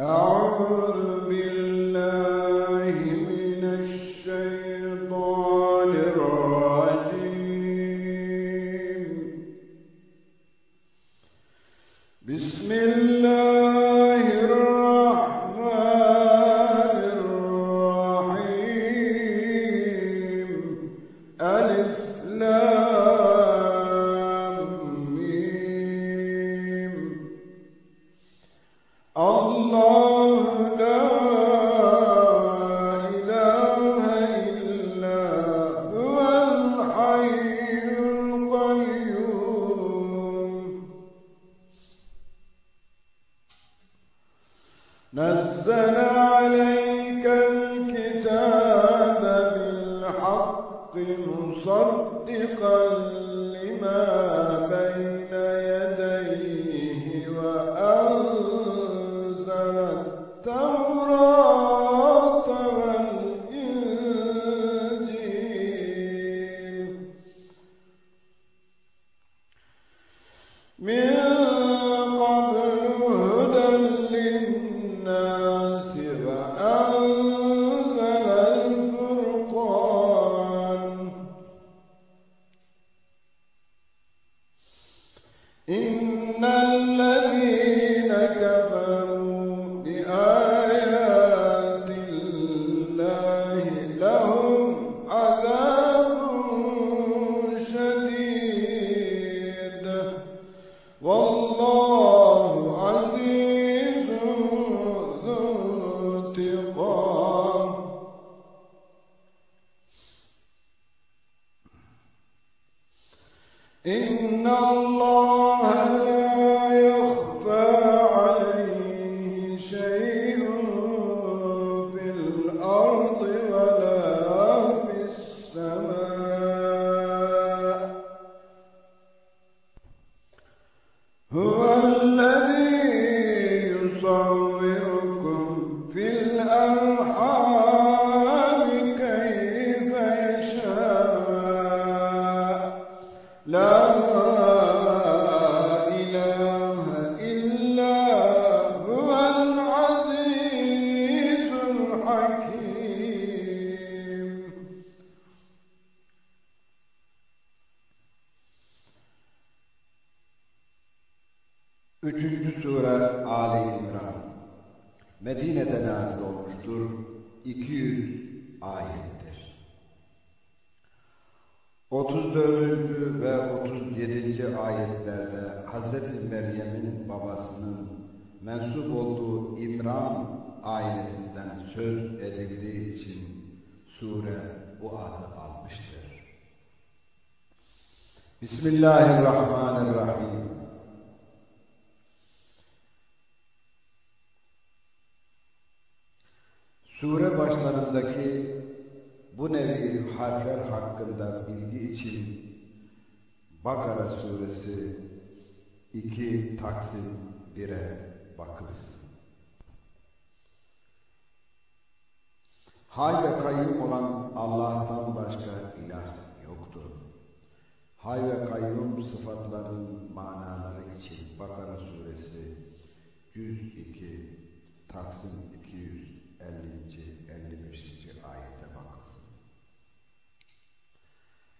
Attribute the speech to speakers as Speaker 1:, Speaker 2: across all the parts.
Speaker 1: Oh.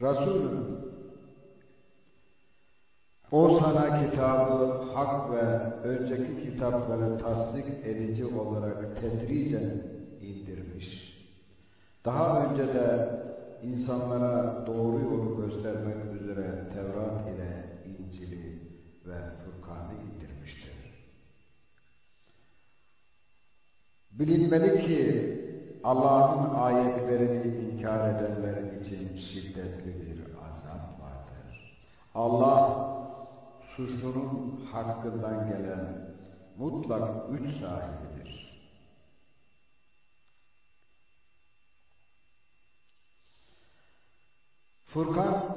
Speaker 1: Resulüm, o sana kitabı hak ve önceki kitapları tasdik edici olarak tedricen indirmiş. Daha önce de insanlara doğru yolu göstermek üzere Tevrat ile İncil'i ve Furkan'ı indirmiştir. Bilinmeli ki Allah'ın ayetlerini inkar edenler için şiddetli bir azap vardır. Allah suçlunun hakkından gelen mutlak üç sahibidir. Furkan,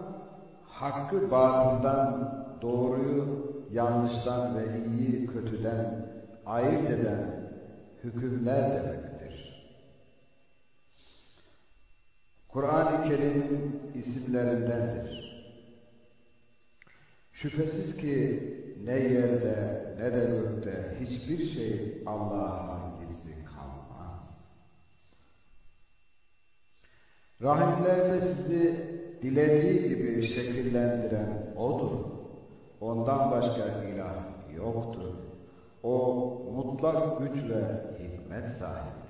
Speaker 1: hakkı batından, doğruyu yanlıştan ve iyiyi kötüden ayırt eden hükümler demek. Kur'an-ı Kerim'in isimlerindendir. Şüphesiz ki ne yerde ne de gökte hiçbir şey Allah'a gizli kalmaz. Rahimlerde sizi dilediği gibi şekillendiren O'dur. Ondan başka ilah yoktur. O mutlak güç ve hikmet sahibi.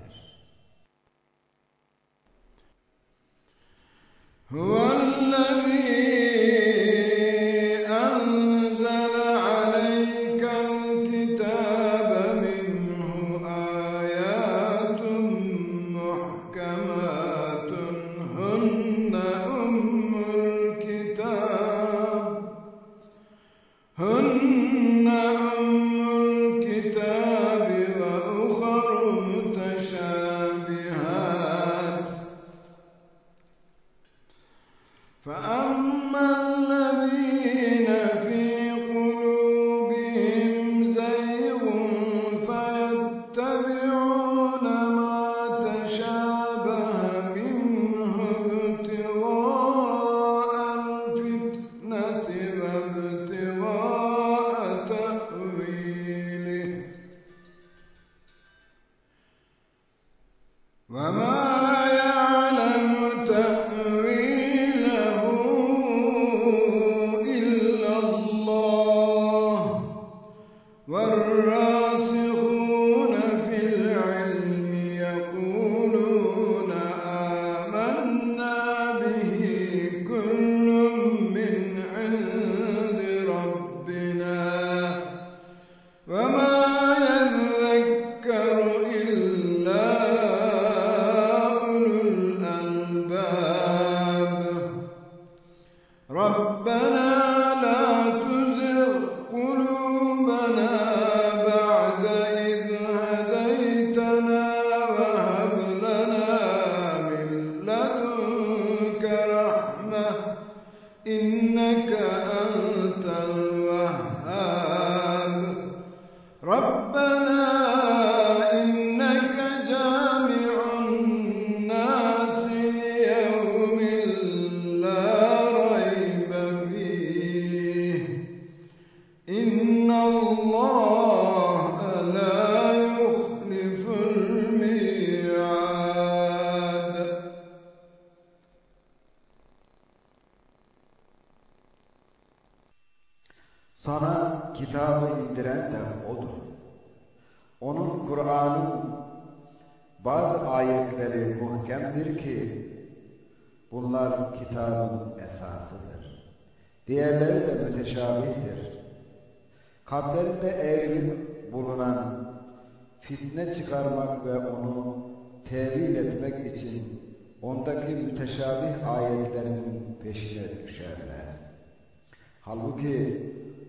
Speaker 2: هو
Speaker 1: الذي Sana kitabı indiren de O'dur. Onun Kur'an'ın bazı ayetleri muhkemdir ki bunlar kitabın esasıdır. Diğerleri de müteşabihtir. Kalplerinde eğrilip bulunan fitne çıkarmak ve onu tevil etmek için ondaki müteşabih ayetlerin peşine düşerler. Halbuki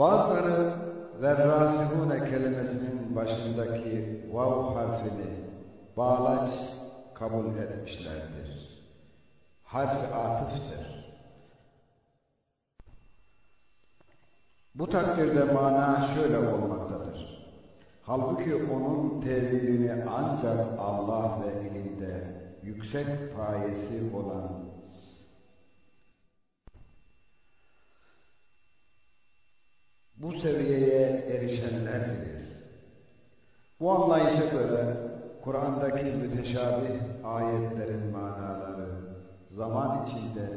Speaker 1: Bazıları verrasihune kelimesinin başındaki vav harfini bağlaç kabul etmişlerdir. Harf atıftır. Bu takdirde mana şöyle olmaktadır. Halbuki onun tevilini ancak Allah ve elinde yüksek payesi olan bu seviyeye erişenler bilir. Bu anlayışa göre Kur'an'daki müteşabih ayetlerin manaları zaman içinde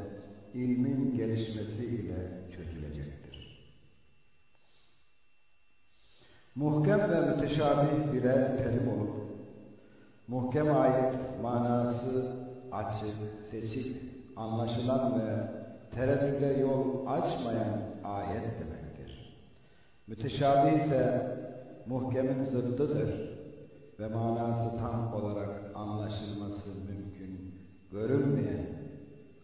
Speaker 1: ilmin gelişmesiyle çözülecektir. Muhkem ve müteşabih birer terim olup, muhkem ayet manası açık, seçik, anlaşılan ve tereddüde yol açmayan ayet demek. Müteşabih ise muhkemin zıddıdır ve manası tam olarak anlaşılması mümkün görünmeyen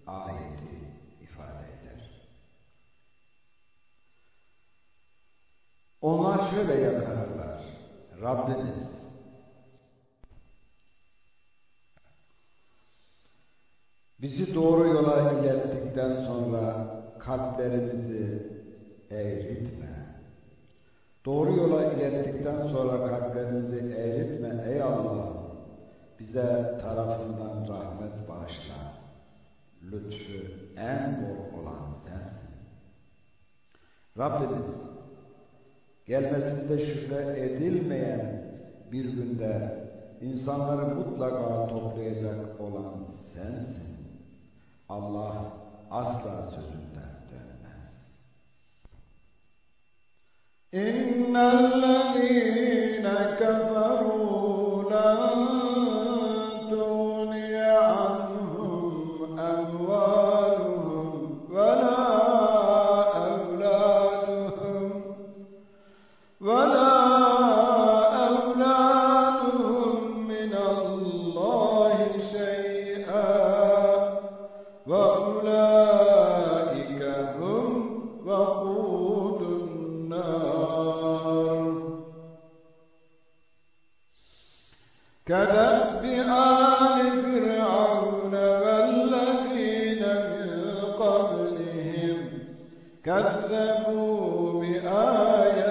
Speaker 1: ayeti ifade eder. Onlar şöyle yakarırlar. Rabbimiz bizi doğru yola ilettikten sonra kalplerimizi eğritme. Doğru yola ilettikten sonra kalplerimizi eğritme ey Allah. Bize tarafından rahmet bağışla. Lütfü en bol olan sensin. Rabbimiz gelmesinde şüphe edilmeyen bir günde insanları mutlaka toplayacak olan sensin. Allah asla
Speaker 2: sözünü إن
Speaker 1: الذين كفروا لهم كذبوا بآيات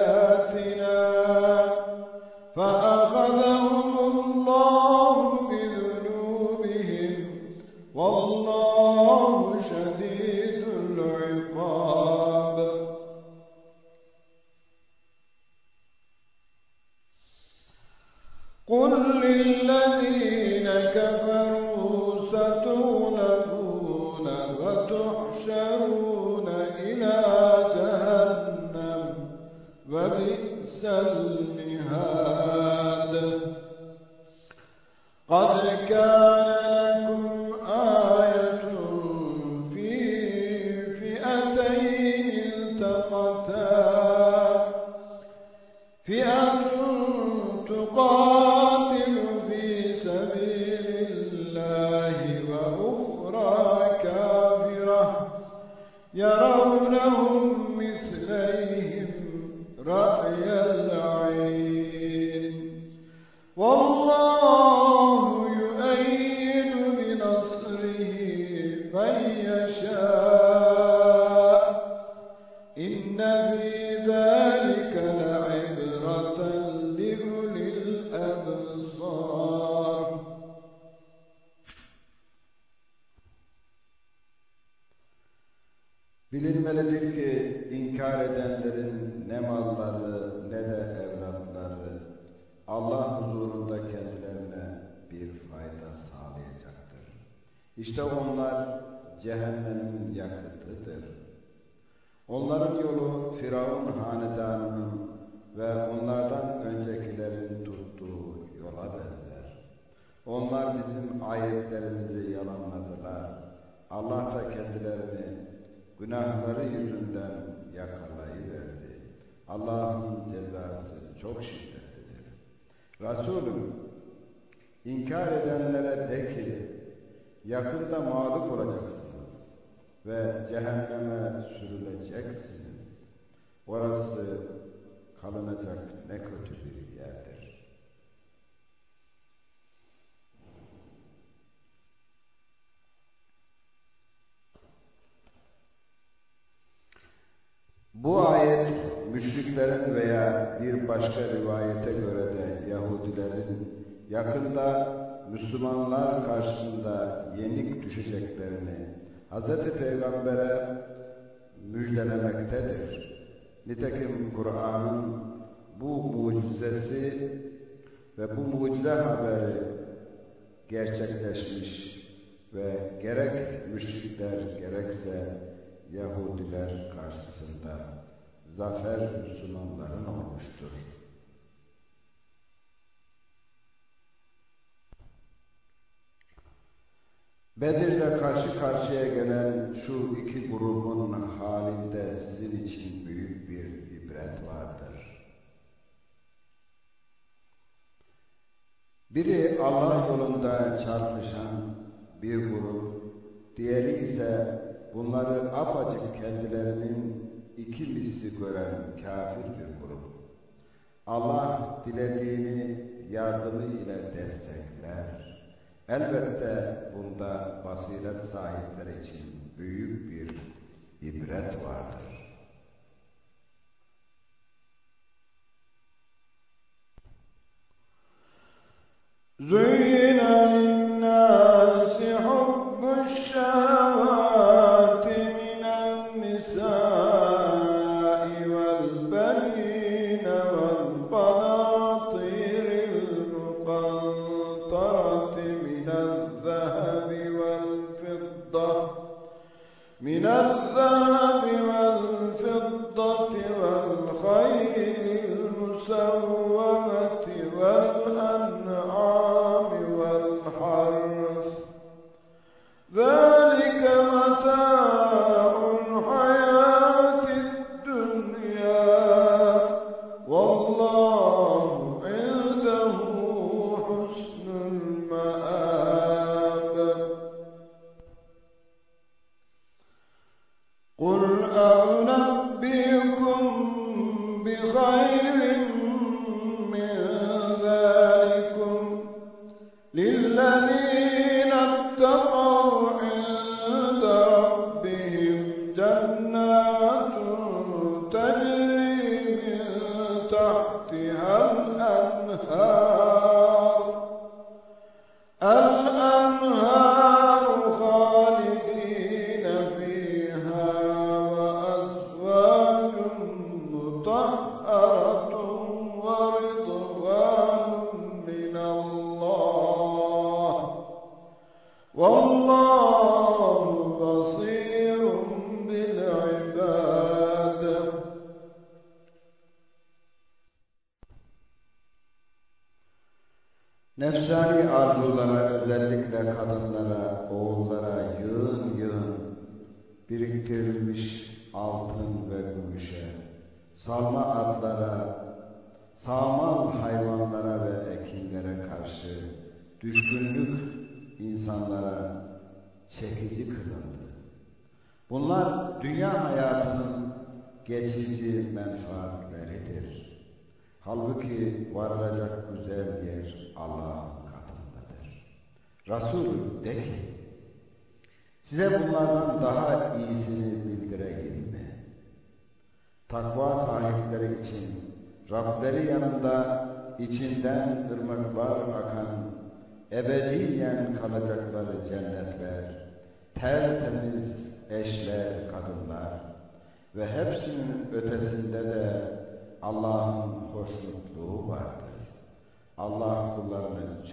Speaker 1: Yahudiler karşısında zafer Müslümanların olmuştur. Bedir'de karşı karşıya gelen şu iki grubun halinde sizin için büyük bir ibret vardır. Biri Allah yolunda çarpışan bir grup, diğeri ise bunları apacık kendilerinin iki misli gören kafir bir grup. Allah dilediğini yardımı ile destekler. Elbette bunda basiret sahipleri için büyük bir ibret vardır. Zey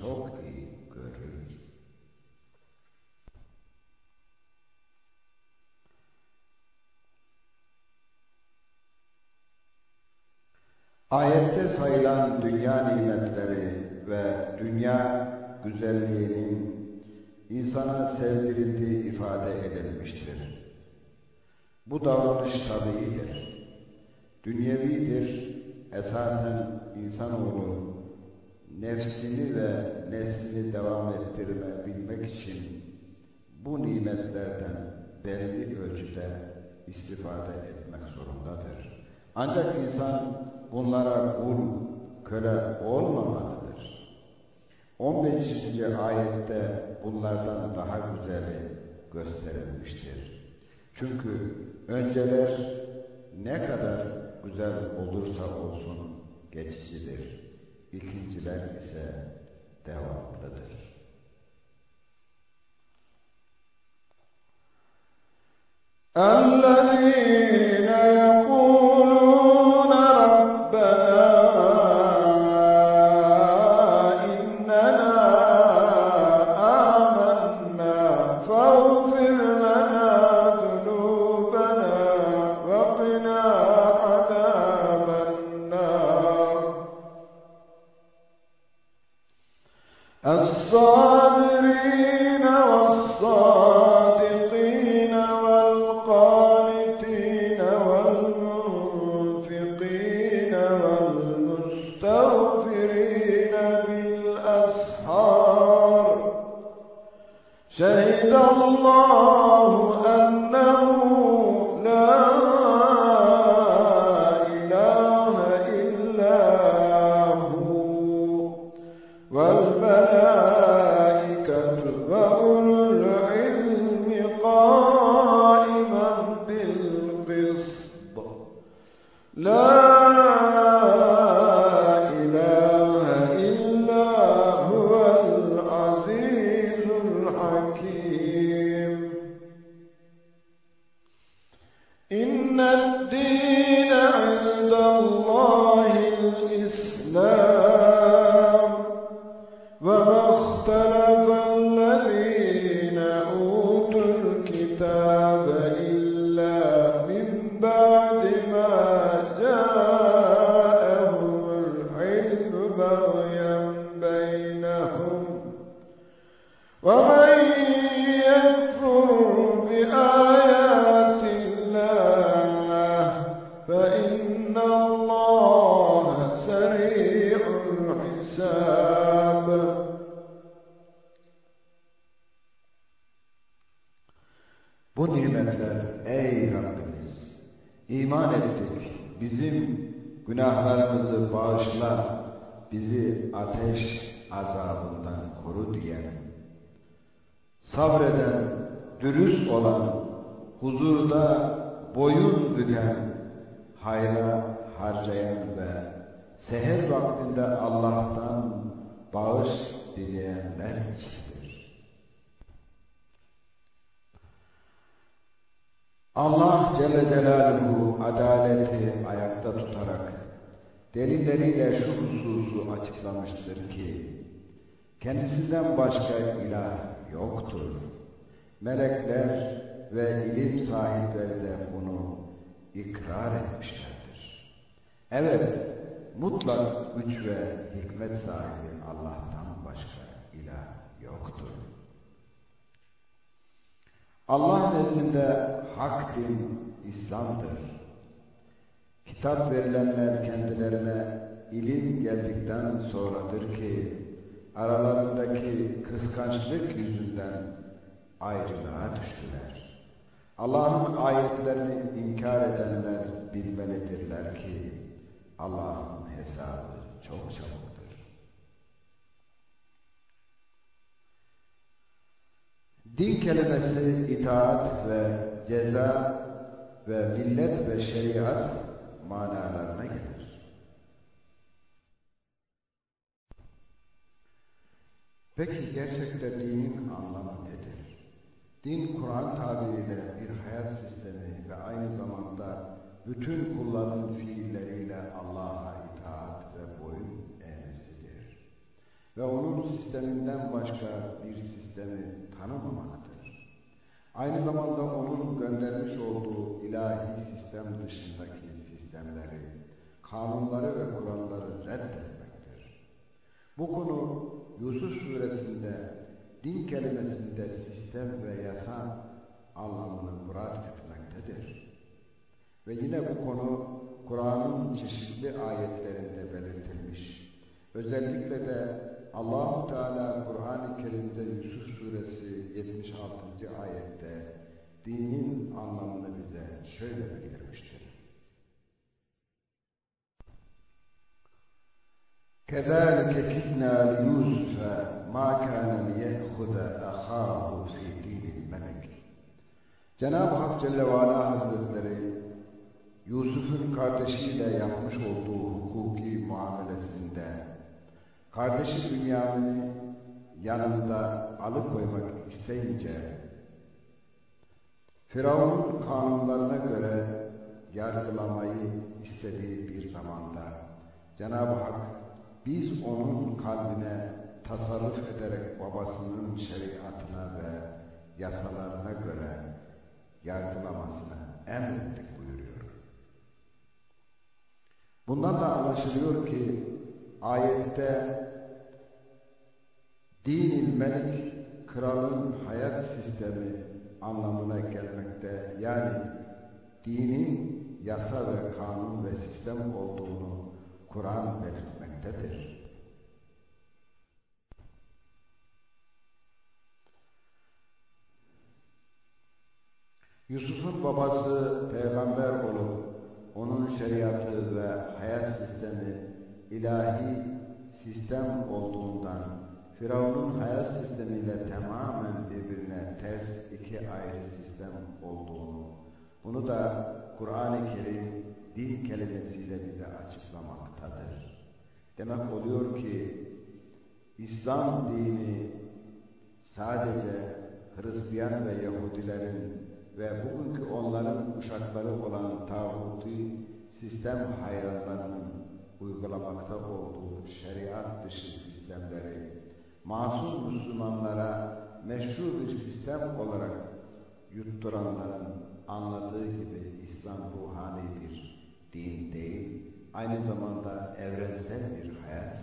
Speaker 1: çok iyi görür. Ayette sayılan dünya nimetleri ve dünya güzelliğinin insana sevdirildiği ifade edilmiştir. Bu davranış tabiidir. Dünyevidir, esasen insanoğlu nefsini ve neslini devam ettirebilmek için bu nimetlerden belli ölçüde istifade etmek zorundadır. Ancak insan bunlara kul, köle olmamalıdır. 15. ayette bunlardan daha güzeli gösterilmiştir. Çünkü önceler ne kadar güzel olursa olsun geçicidir ikinciler ise devamlıdır. Um kıskançlık yüzünden ayrılığa düştüler. Allah'ın ayetlerini inkar edenler bilmelidirler ki Allah'ın hesabı çok çabuktur. Din kelimesi itaat ve ceza ve millet ve şeriat manalarına gelir. Peki gerçekte dinin anlamı nedir? Din Kur'an tabiriyle bir hayat sistemi ve aynı zamanda bütün kulların fiilleriyle Allah'a itaat ve boyun eğmesidir. Ve onun sisteminden başka bir sistemi tanımamaktır. Aynı zamanda onun göndermiş olduğu ilahi sistem dışındaki sistemleri, kanunları ve kuralları reddetmektir. Bu konu Yusuf suresinde din kelimesinde sistem ve yasa anlamını murat etmektedir. Ve yine bu konu Kur'an'ın çeşitli ayetlerinde belirtilmiş. Özellikle de Allahu Teala Kur'an-ı Kerim'de Yusuf suresi 76. ayette dinin anlamını bize şöyle bildirmiştir. كذلك كدنا ليوسف ما كان ليأخذ أخاه في دين الملك Cenab-ı Hak Celle ve Ala Hazretleri Yusuf'un kardeşiyle yapmış olduğu hukuki muamelesinde kardeşi Bünyamin'i yanında alıkoymak isteyince Firavun'un kanunlarına göre yargılamayı istediği bir zamanda Cenab-ı Hak biz onun kalbine tasarruf ederek babasının şeriatına ve yasalarına göre yargılamasını emrettik buyuruyor. Bundan da anlaşılıyor ki ayette dinil melik kralın hayat sistemi anlamına gelmekte yani dinin yasa ve kanun ve sistem olduğunu Kur'an belirtiyor etmektedir. Yusuf'un babası peygamber olup onun şeriatı ve hayat sistemi ilahi sistem olduğundan Firavun'un hayat sistemiyle tamamen birbirine ters iki ayrı sistem olduğunu bunu da Kur'an-ı Kerim din kelimesiyle bize açıklamaktadır. Demek oluyor ki İslam dini sadece Hristiyan ve Yahudilerin ve bugünkü onların uşakları olan tağuti sistem hayranlarının uygulamakta olduğu şeriat dışı sistemleri masum Müslümanlara meşru bir sistem olarak yutturanların anladığı gibi İslam ruhani bir din değil, aynı zamanda evrensel bir hayat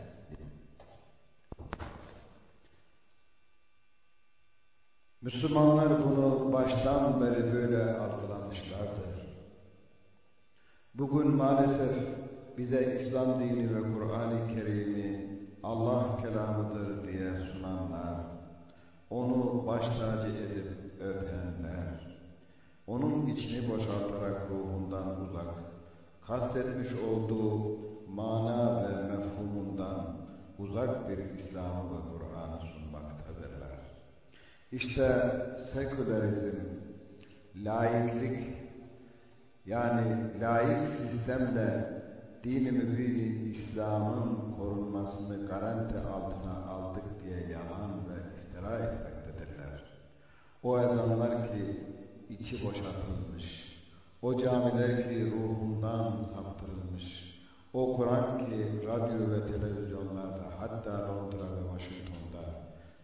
Speaker 1: Müslümanlar bunu baştan beri böyle algılamışlardır. Bugün maalesef bize İslam dini ve Kur'an-ı Kerim'i Allah kelamıdır diye sunanlar, onu baş tacı edip öpenler, onun içini boşaltarak ruhundan uzak, kastetmiş olduğu mana ve mefhumundan uzak bir İslam'ı ve Kur'an'ı sunmaktadırlar. İşte sekülerizm, laiklik, yani laik sistemle dini mübini İslam'ın korunmasını garanti altına aldık diye yalan ve iftira etmektedirler. O ezanlar ki içi boşaltılmış, o camiler ki ruhundan saptırılmış, o Kur'an ki radyo ve televizyonlarda hatta Londra ve Washington'da,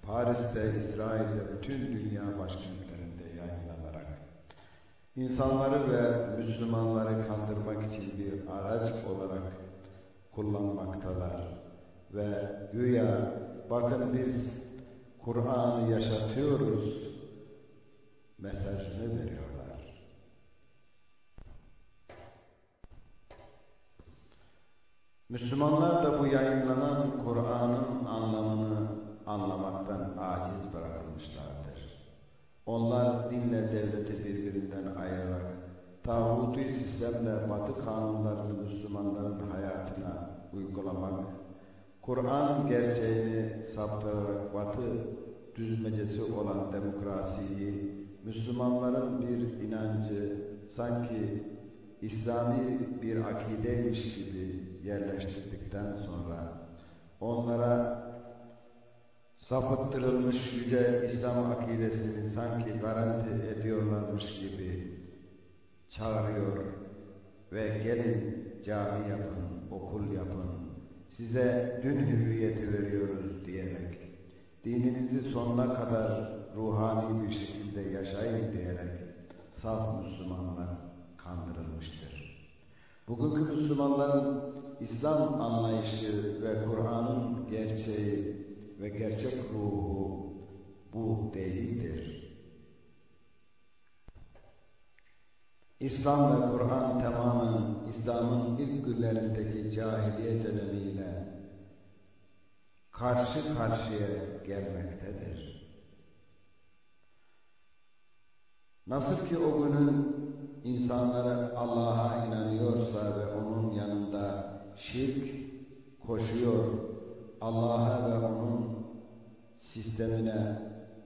Speaker 1: Paris'te, İsrail'de bütün dünya başkentlerinde yayınlanarak. İnsanları ve Müslümanları kandırmak için bir araç olarak kullanmaktalar. Ve güya bakın biz Kur'an'ı yaşatıyoruz mesajını veriyorlar. Müslümanlar da bu yayınlanan Kur'an'ın anlamını anlamaktan aciz bırakılmışlardır. Onlar dinle devleti birbirinden ayırarak, tağuti sistemle batı kanunlarını Müslümanların hayatına uygulamak, Kur'an gerçeğini saptırarak batı düzmecesi olan demokrasiyi Müslümanların bir inancı sanki İslami bir akideymiş gibi yerleştirdikten sonra onlara sapıttırılmış yüce İslam akidesini sanki garanti ediyorlarmış gibi çağırıyor ve gelin cami yapın, okul yapın, size dün hürriyeti veriyoruz diyerek, dininizi sonuna kadar ruhani bir şekilde yaşayın diyerek saf Müslümanlar kandırılmıştır. Bugünkü Müslümanların İslam anlayışı ve Kur'an'ın gerçeği ve gerçek ruhu bu değildir. İslam ve Kur'an tamamen İslam'ın ilk günlerindeki cahiliye dönemiyle karşı karşıya gelmektedir. Nasıl ki o günün insanları Allah'a inanıyorsa ve onun yanında şirk koşuyor, Allah'a ve onun sistemine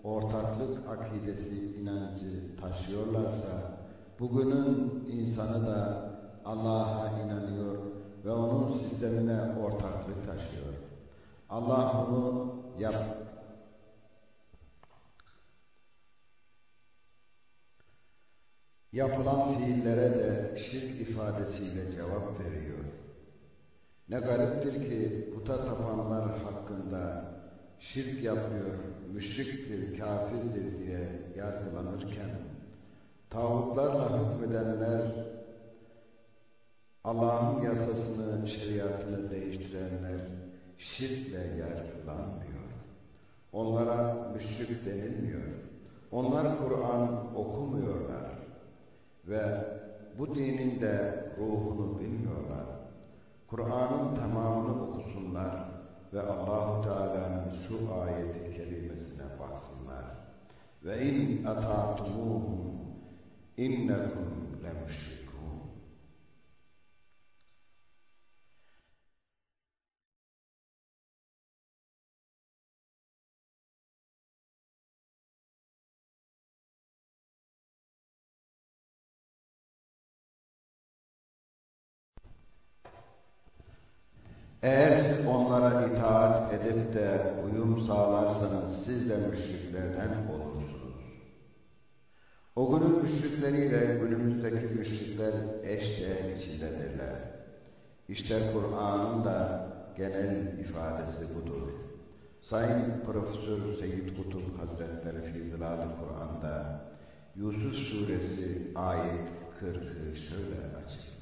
Speaker 1: ortaklık akidesi inancı taşıyorlarsa, bugünün insanı da Allah'a inanıyor ve onun sistemine ortaklık taşıyor. Allah bunu yap Yapılan fiillere de şirk ifadesiyle cevap veriyor. Ne gariptir ki puta tapanlar hakkında şirk yapıyor, müşriktir, kafirdir diye yargılanırken, tağutlarla hükmedenler, Allah'ın yasasını, şeriatını değiştirenler şirkle yargılanmıyor. Onlara müşrik denilmiyor. Onlar Kur'an okumuyorlar ve bu dinin de ruhunu bilmiyorlar. Kur'an'ın tamamını okusunlar ve Allahu Teala'nın şu ayeti kerimesine baksınlar. Ve in ata'tumuhum innekum lemushrikun. Eğer onlara itaat edip de uyum sağlarsanız siz de müşriklerden olursunuz. O günün müşrikleriyle günümüzdeki müşrikler eşdeğer içindedirler. İşte Kur'an'ın da genel ifadesi budur. Sayın Profesör Seyyid Kutup Hazretleri Fizilal-i Kur'an'da Yusuf Suresi ayet 40'ı şöyle açıklıyor.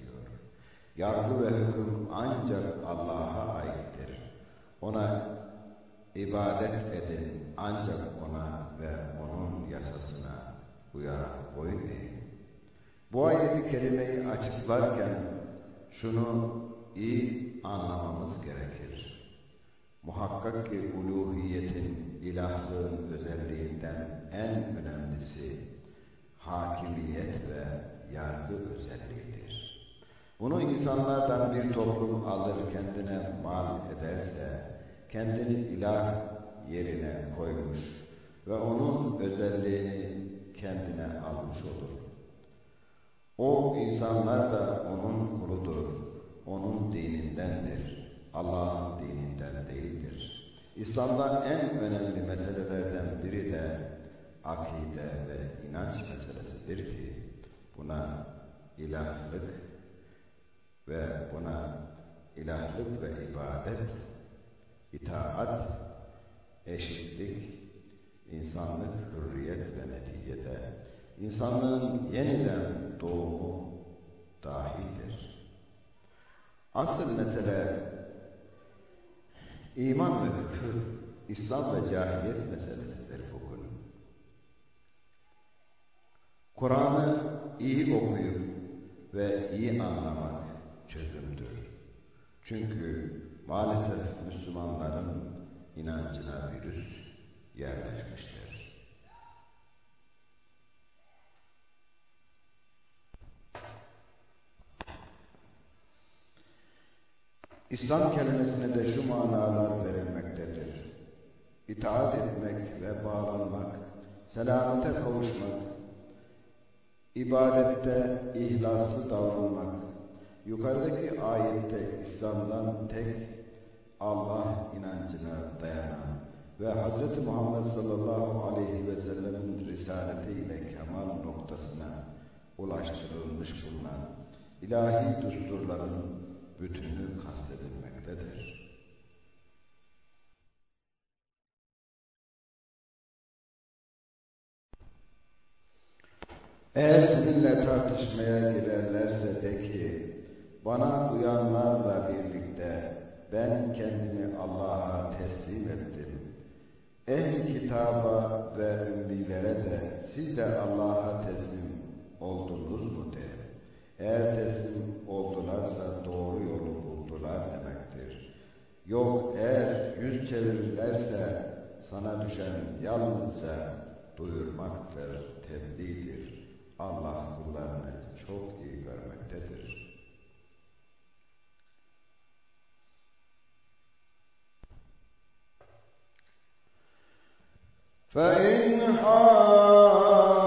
Speaker 1: Yargı ve hüküm ancak Allah'a aittir. Ona ibadet edin ancak ona ve onun yasasına uyarak boyun eğin. Bu ayeti kerimeyi açıklarken şunu iyi anlamamız gerekir. Muhakkak ki uluhiyetin, ilahlığın özelliğinden en önemlisi hakimiyet ve yargı özelliğidir. Bunu insanlardan bir toplum alır kendine mal ederse, kendini ilah yerine koymuş ve onun özelliğini kendine almış olur. O insanlar da onun kuludur, onun dinindendir, Allah'ın dininden değildir. İslam'da en önemli meselelerden biri de akide ve inanç meselesidir ki buna ilahlık ve buna ilahlık ve ibadet, itaat, eşitlik, insanlık, hürriyet ve neticede insanlığın yeniden doğumu dahildir. Asıl mesele iman ve küfür, İslam ve cahiliyet meselesidir bugün. Kur'an'ı iyi okuyup ve iyi anlamak çözümdür. Çünkü maalesef Müslümanların inancına virüs yerleşmiştir. İslam kelimesine de şu manalar verilmektedir. İtaat etmek ve bağlanmak, selamete kavuşmak, ibadette ihlaslı davranmak, yukarıdaki ayette İslam'dan tek Allah inancına dayanan ve Hz. Muhammed sallallahu aleyhi ve sellemin risaletiyle kemal noktasına ulaştırılmış bulunan ilahi düsturların bütünü kastedilmektedir. Eğer seninle tartışmaya girerlerse de ki, bana uyanlarla birlikte ben kendimi Allah'a teslim ettim. Ehli kitaba ve ümmilere de siz de Allah'a teslim oldunuz mu de. Eğer teslim oldularsa doğru yolu buldular demektir. Yok eğer yüz çevirirlerse sana düşen yalnızca duyurmaktır, tebliğdir. Allah kullarını
Speaker 2: فإن
Speaker 1: حاجوا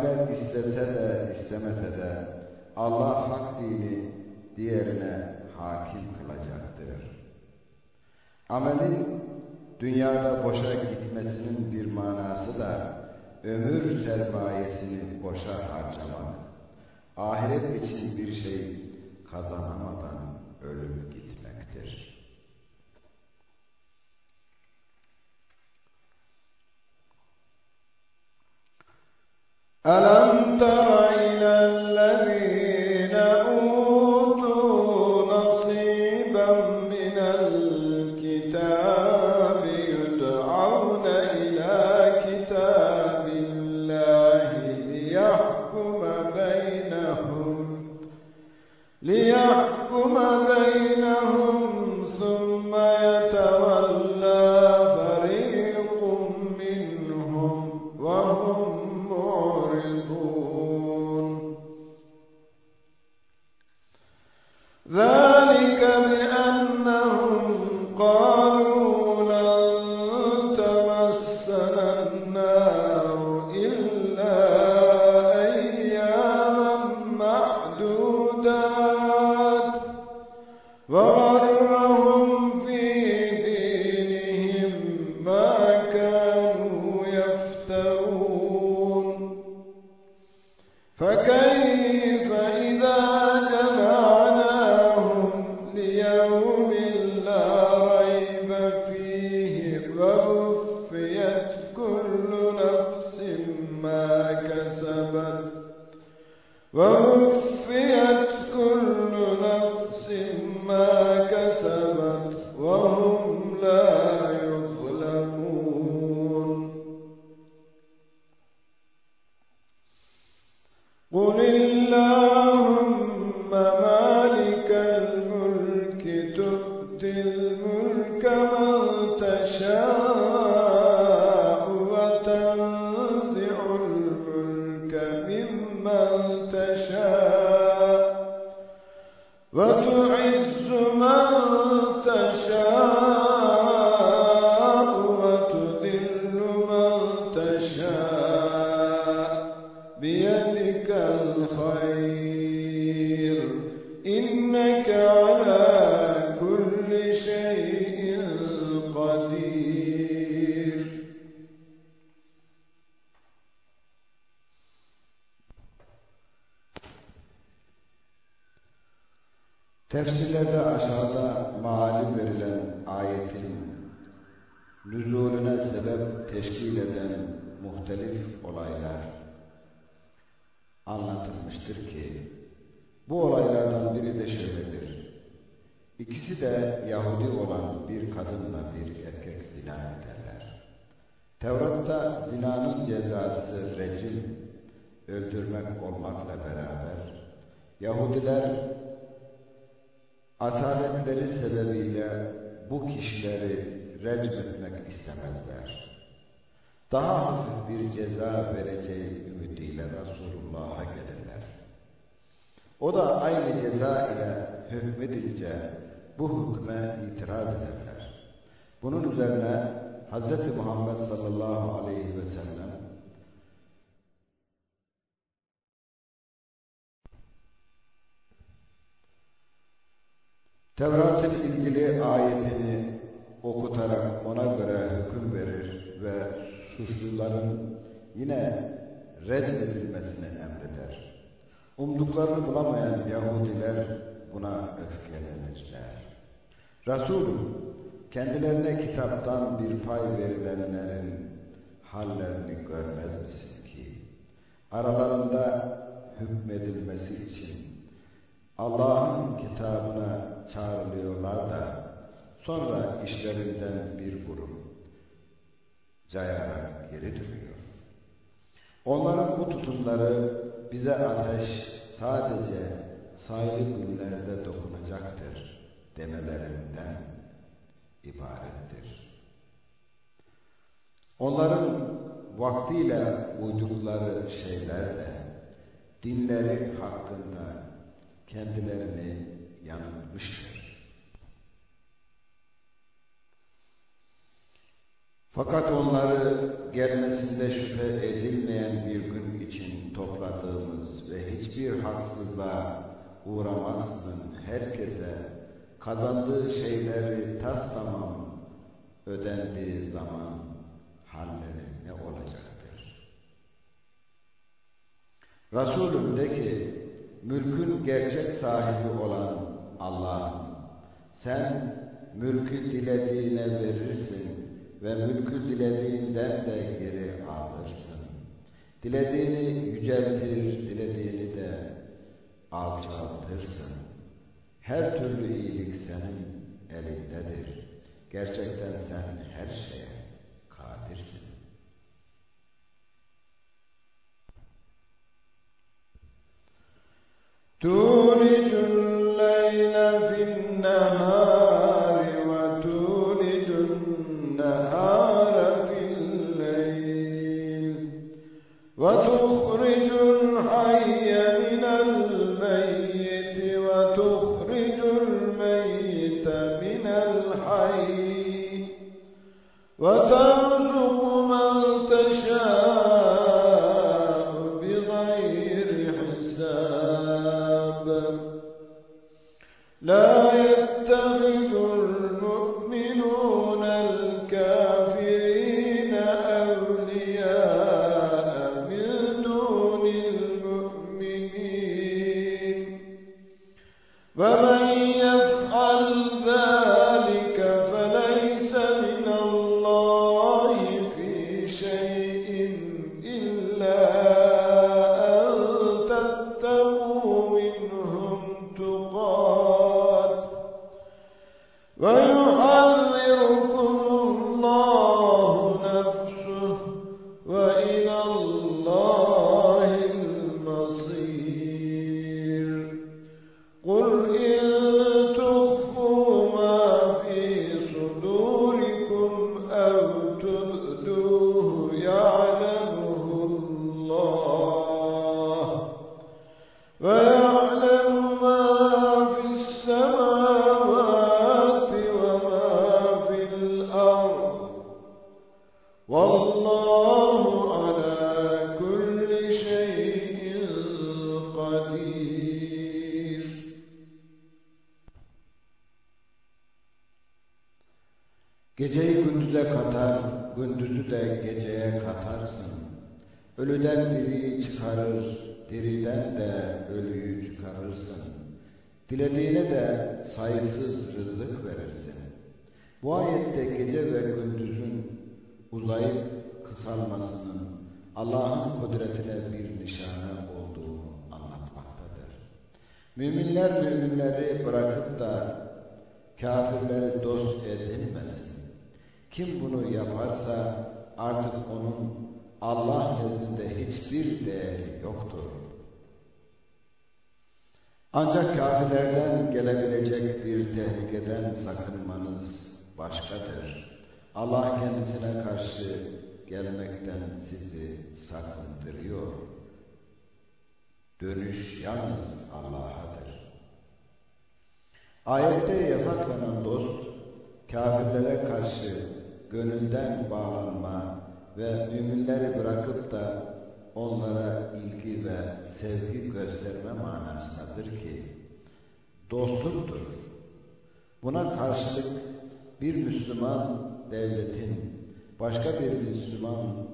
Speaker 1: ahiret istese de istemese de Allah hak dini diğerine hakim kılacaktır. Amelin dünyada boşa gitmesinin bir manası da ömür sermayesini boşa harcamak. Ahiret için bir şey kazanamadan ölüm.
Speaker 2: ألا فكيف
Speaker 1: Resulüm kendilerine kitaptan bir pay verilenlerin hallerini görmez misin ki aralarında hükmedilmesi için Allah'ın kitabına çağrılıyorlar da sonra işlerinden bir grup cayarak geri dönüyor. Onların bu tutumları bize ateş sadece sayılı günlerde dokunacaktır demelerinden ibarettir. Onların vaktiyle uydukları şeyler de dinleri hakkında kendilerini yanıltmıştır. Fakat onları gelmesinde şüphe edilmeyen bir gün için topladığımız ve hiçbir haksızlığa uğramaksızın herkese kazandığı şeyleri tas tamam ödendiği zaman halleri ne olacaktır? Resulüm de ki mülkün gerçek sahibi olan Allah'ım sen mülkü dilediğine verirsin ve mülkü dilediğinden de geri alırsın. Dilediğini yüceltir, dilediğini de alçaltırsın. Her türlü iyilik senin elindedir. Gerçekten sen her şeye kadirsin. Tu sakındırıyor. Dönüş yalnız Allah'adır. Ayette yasaklanan dost, kafirlere karşı gönülden bağlanma ve müminleri bırakıp da onlara ilgi ve sevgi gösterme manasındadır ki, dostluktur. Buna karşılık bir Müslüman devletin başka bir Müslüman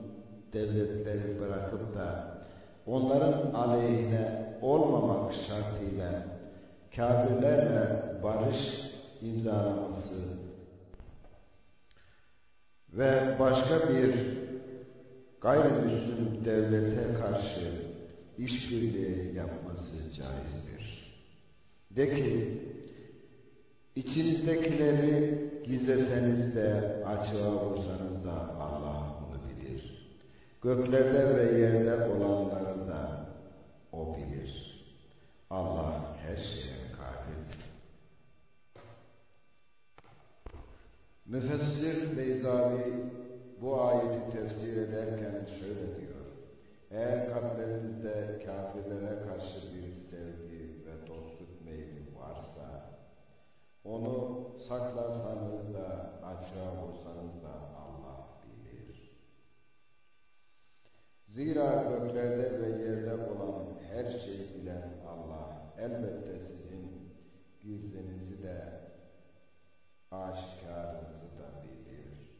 Speaker 1: devletleri bırakıp da onların aleyhine olmamak şartıyla kafirlerle barış imzalaması ve başka bir gayrimüslim devlete karşı işbirliği yapması caizdir. De ki, içinizdekileri gizleseniz de açığa vursanız da. Göklerde ve yerde olanları da O bilir. Allah her şeye kadirdir. Müfessir Beyzavi bu ayeti tefsir ederken şöyle diyor. Eğer kalplerinizde kafirlere karşı bir sevgi ve dostluk meyli varsa, onu saklasanız da açığa vursanız da Zira göklerde ve yerde olan her şeyi bilen Allah elbette sizin gizlinizi de aşikarınızı da bilir.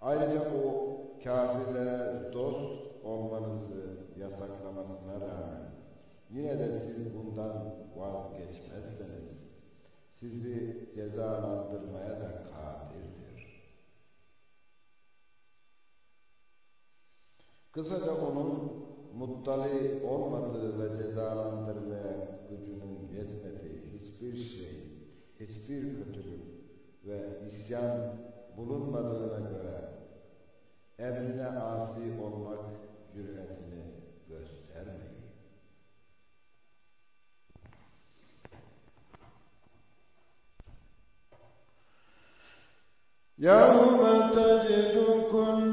Speaker 1: Ayrıca o kafirlere dost olmanızı yasaklamasına rağmen yine de siz bundan vazgeçmezseniz sizi cezalandırmaya da kadirdir. Kısaca onun muttali olmadığı ve cezalandırmaya gücünün yetmediği hiçbir şey, hiçbir kötülük ve isyan bulunmadığına göre emrine asi olmak cüretini göstermeyin.
Speaker 2: يوم تجد كل نفس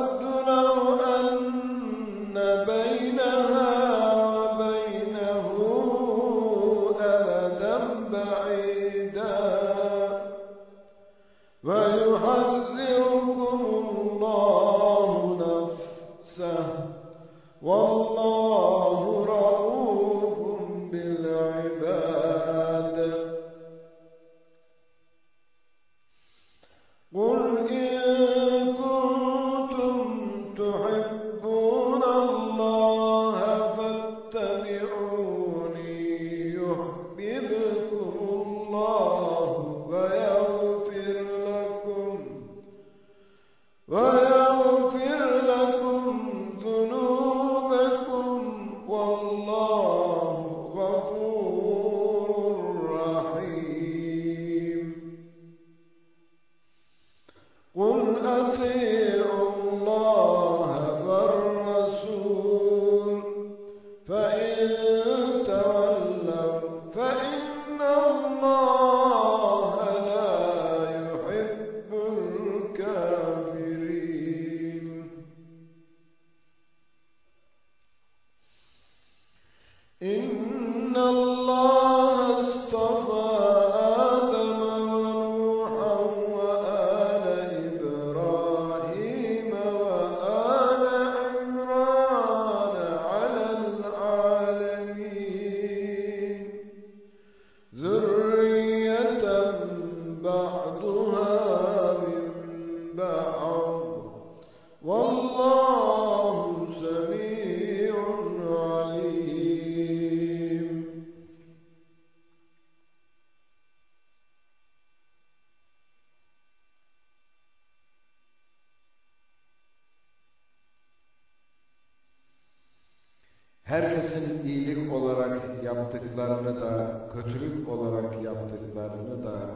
Speaker 1: yaptıklarını da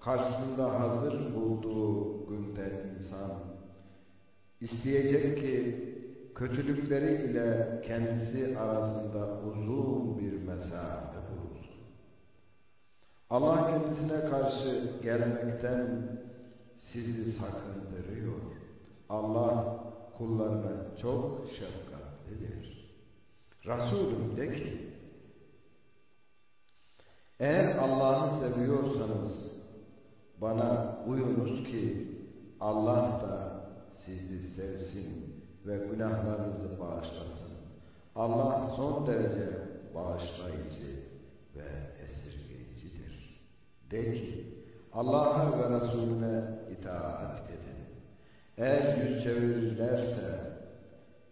Speaker 1: karşısında hazır bulduğu günde insan isteyecek ki kötülükleri ile kendisi arasında uzun bir mesafe bulunsun. Allah kendisine karşı gelmekten sizi sakındırıyor. Allah kullarına çok şefkatlidir. Resulüm de ki, eğer Allah'ı seviyorsanız bana uyunuz ki Allah da sizi sevsin ve günahlarınızı bağışlasın. Allah son derece bağışlayıcı ve esirgeyicidir. De ki Allah'a ve Resulüne itaat edin. Eğer yüz çevirirlerse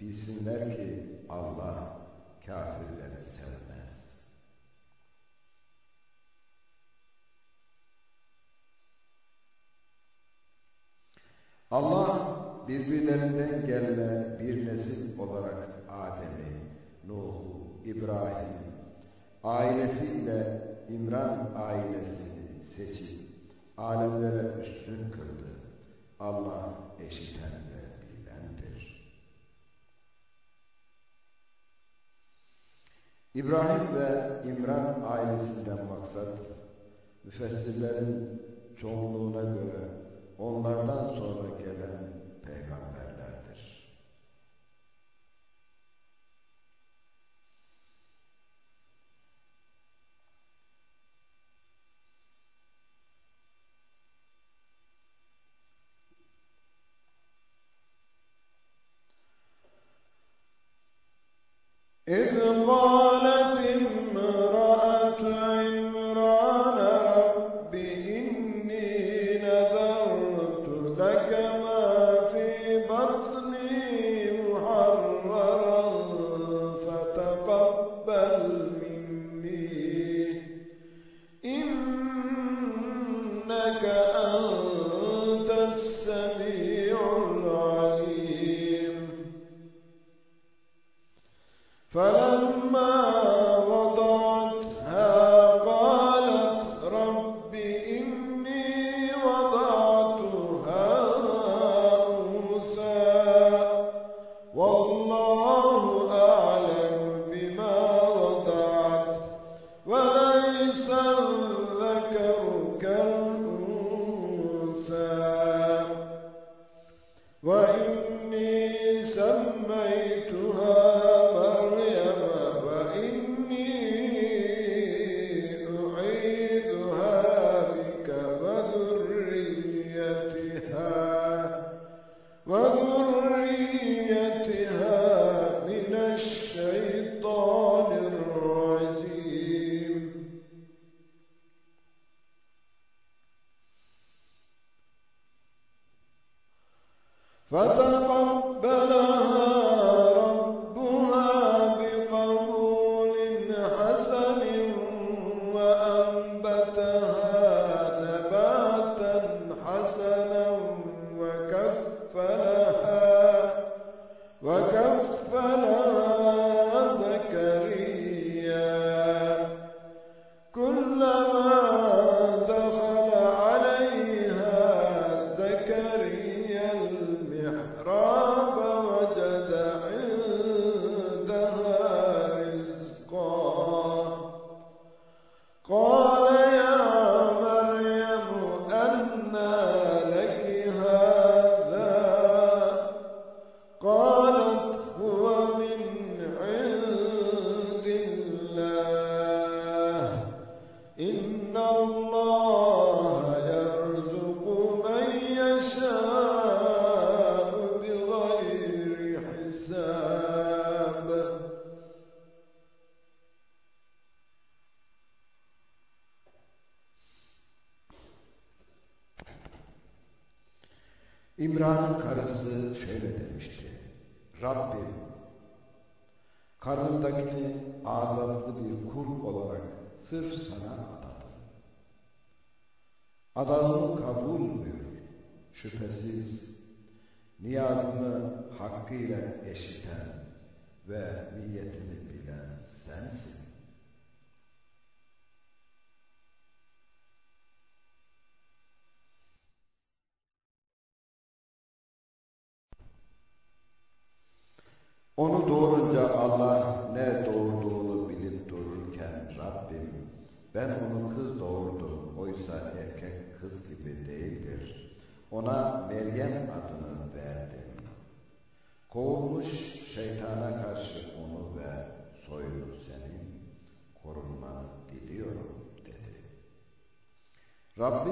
Speaker 1: bilsinler ki Allah kafirleri Allah birbirlerinden gelme bir nesil olarak Adem'i, Nuh'u, İbrahim'i, ailesiyle İmran ailesini seçip alemlere üstün kıldı. Allah eşiten ve bilendir. İbrahim ve İmran ailesinden maksat müfessirlerin çoğunluğuna göre onlardan sonra gelen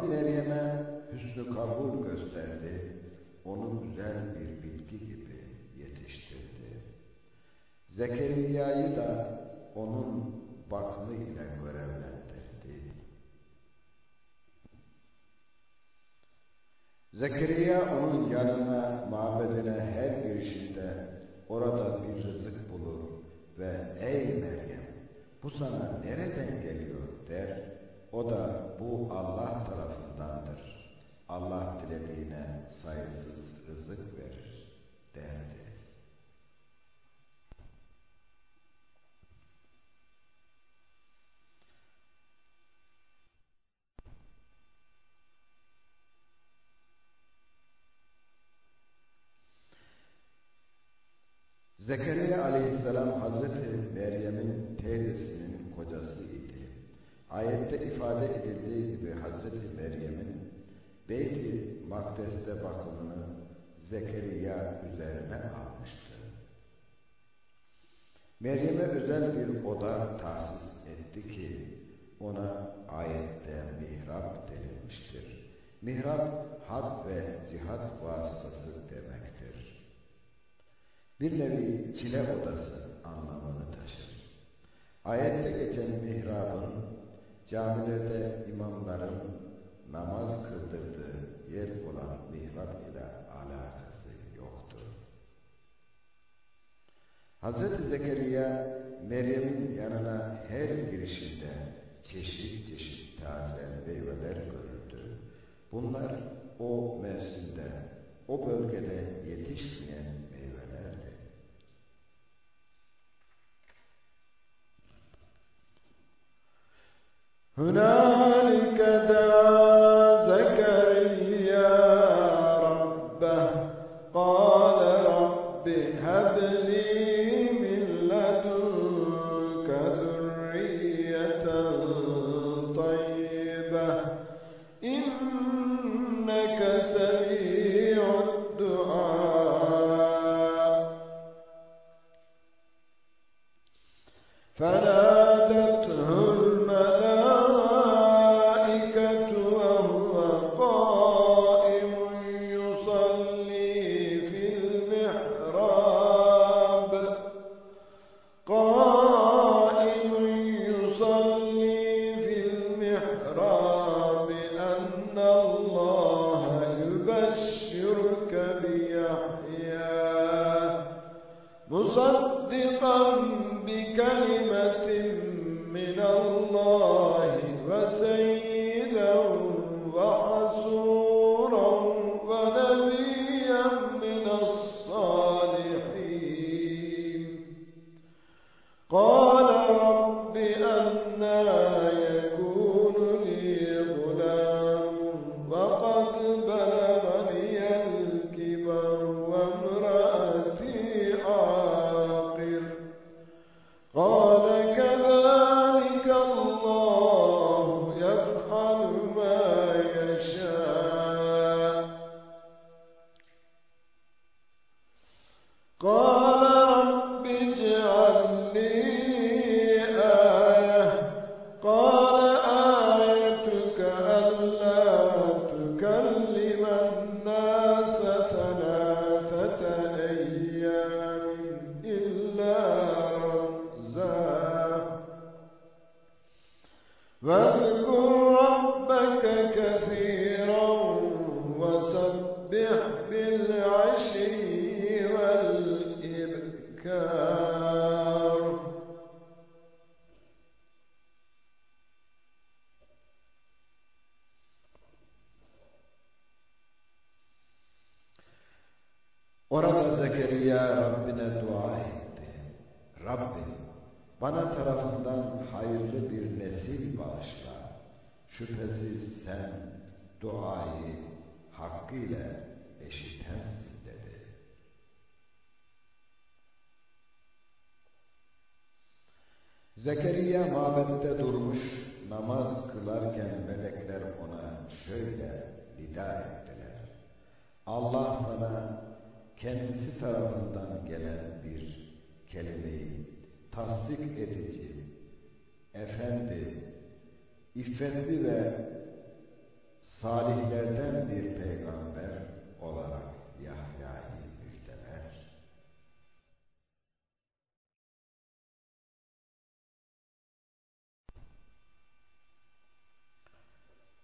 Speaker 1: Meryem'e hüsnü kabul gösterdi, onu güzel bir bitki gibi yetiştirdi. Zekeriya'yı da onun bakımı ile görevlendirdi. Zekeriya onun yanına, mabedine her girişinde orada bir rızık bulur ve ''Ey Meryem, bu sana nereden rızık verir derdi. Zekeriya aleyhisselam Hazreti Meryem'in teyzesinin kocası idi. Ayette ifade edildiği gibi Hazreti Meryem'in Beyt-i Makdes'te bakımını Zekeriya üzerine almıştı. Meryem'e özel bir oda tahsis etti ki ona ayette mihrap denilmiştir. Mihrap had ve cihat vasıtası demektir. Bir nevi çile odası anlamını taşır. Ayette geçen mihrabın camilerde imamların namaz kıldırdığı yer olan mihrap ile alakası yoktur. Hazreti Zekeriya Meryem'in yanına her girişinde çeşit çeşit taze meyveler görürdü. Bunlar o mevsimde, o bölgede yetişmeyen meyvelerdi. Hüna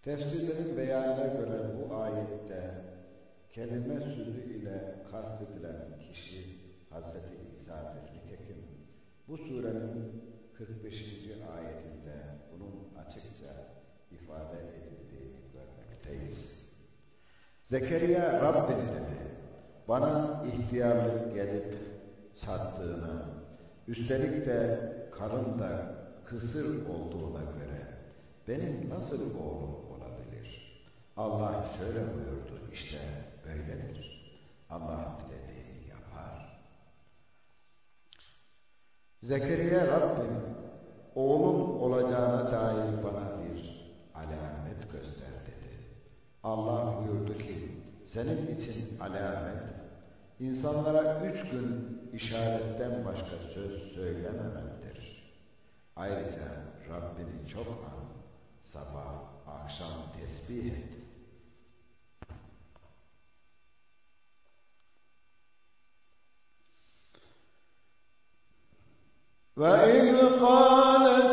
Speaker 1: Tefsirlerin beyanına göre bu ayette kelime sözü ile kastedilen kişi Hazreti İsa'dır. Nitekim bu surenin 45. ayetinde bunun açıkça ifade edildiğini görmekteyiz. Zekeriya Rabbim dedi, bana ihtiyarlık gelip çattığına, üstelik de karım da kısır olduğuna göre benim nasıl oğlum? Allah şöyle buyurdu, işte böyledir. Allah dilediğini yapar. Zekeriya Rabbim, oğlum olacağına dair bana bir alamet göster dedi. Allah buyurdu ki, senin için alamet, insanlara üç gün işaretten başka söz söylememendir. Ayrıca Rabbini çok an, sabah, akşam tesbih et.
Speaker 2: وإذ
Speaker 1: قال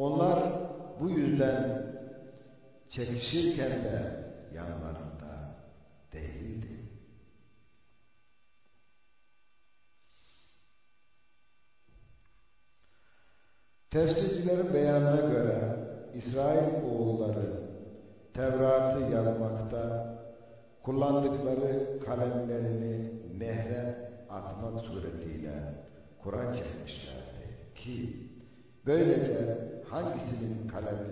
Speaker 1: Onlar bu yüzden çekişirken de yanlarında değildi. Tefsircilerin beyanına göre İsrail oğulları Tevrat'ı yazmakta kullandıkları kalemlerini nehre atmak suretiyle Kur'an çekmişlerdi ki böylece hangisinin kalemi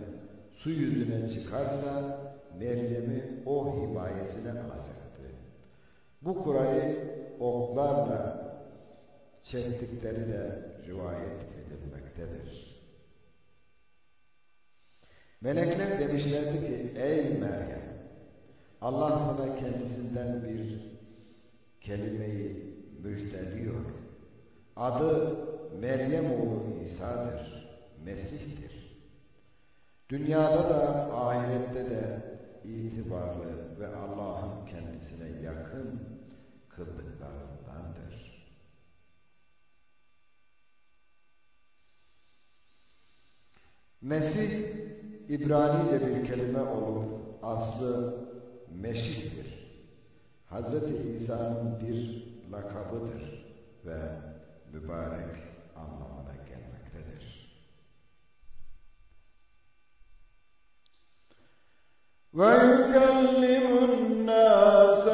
Speaker 1: su yüzüne çıkarsa Meryem'i o himayesine alacaktı. Bu kurayı oklarla çektikleri de rivayet edilmektedir. Melekler demişlerdi ki ey Meryem Allah sana kendisinden bir kelimeyi müjdeliyor. Adı Meryem oğlu İsa'dır, Mesih'tir. Dünyada da ahirette de itibarlı ve Allah'ın kendisine yakın kıldıklarındandır. Mesih İbranice bir kelime olup aslı Meşih'tir. Hazreti İsa'nın bir lakabıdır ve mübarek anlamına
Speaker 2: ويكلم الناس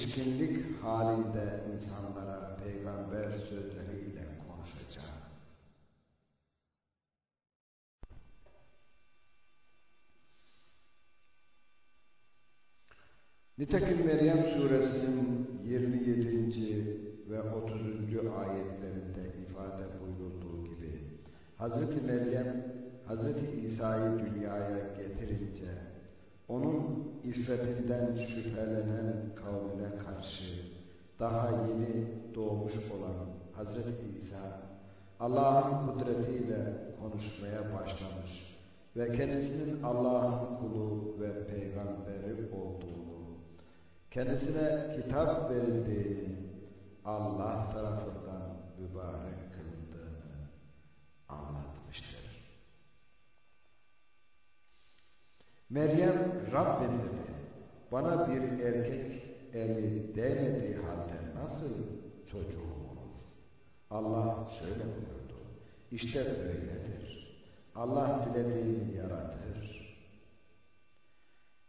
Speaker 1: yetişkinlik halinde insanlara peygamber sözleriyle konuşacak. Nitekim Meryem suresinin 27. ve 30. ayetlerinde ifade buyurulduğu gibi Hazreti Meryem Hazreti İsa'yı dünyaya getirince onun iffetinden şüphelenen kavmine karşı daha yeni doğmuş olan Hazreti İsa Allah'ın kudretiyle konuşmaya başlamış ve kendisinin Allah'ın kulu ve peygamberi olduğunu, kendisine kitap verildiğini, Allah tarafından mübarek kılındığını anlatmıştır. Meryem Rabbim dedi, bana bir erkek eli değmediği halde nasıl çocuğum olur? Allah şöyle buyurdu, işte böyledir. Allah dilediğini yaratır.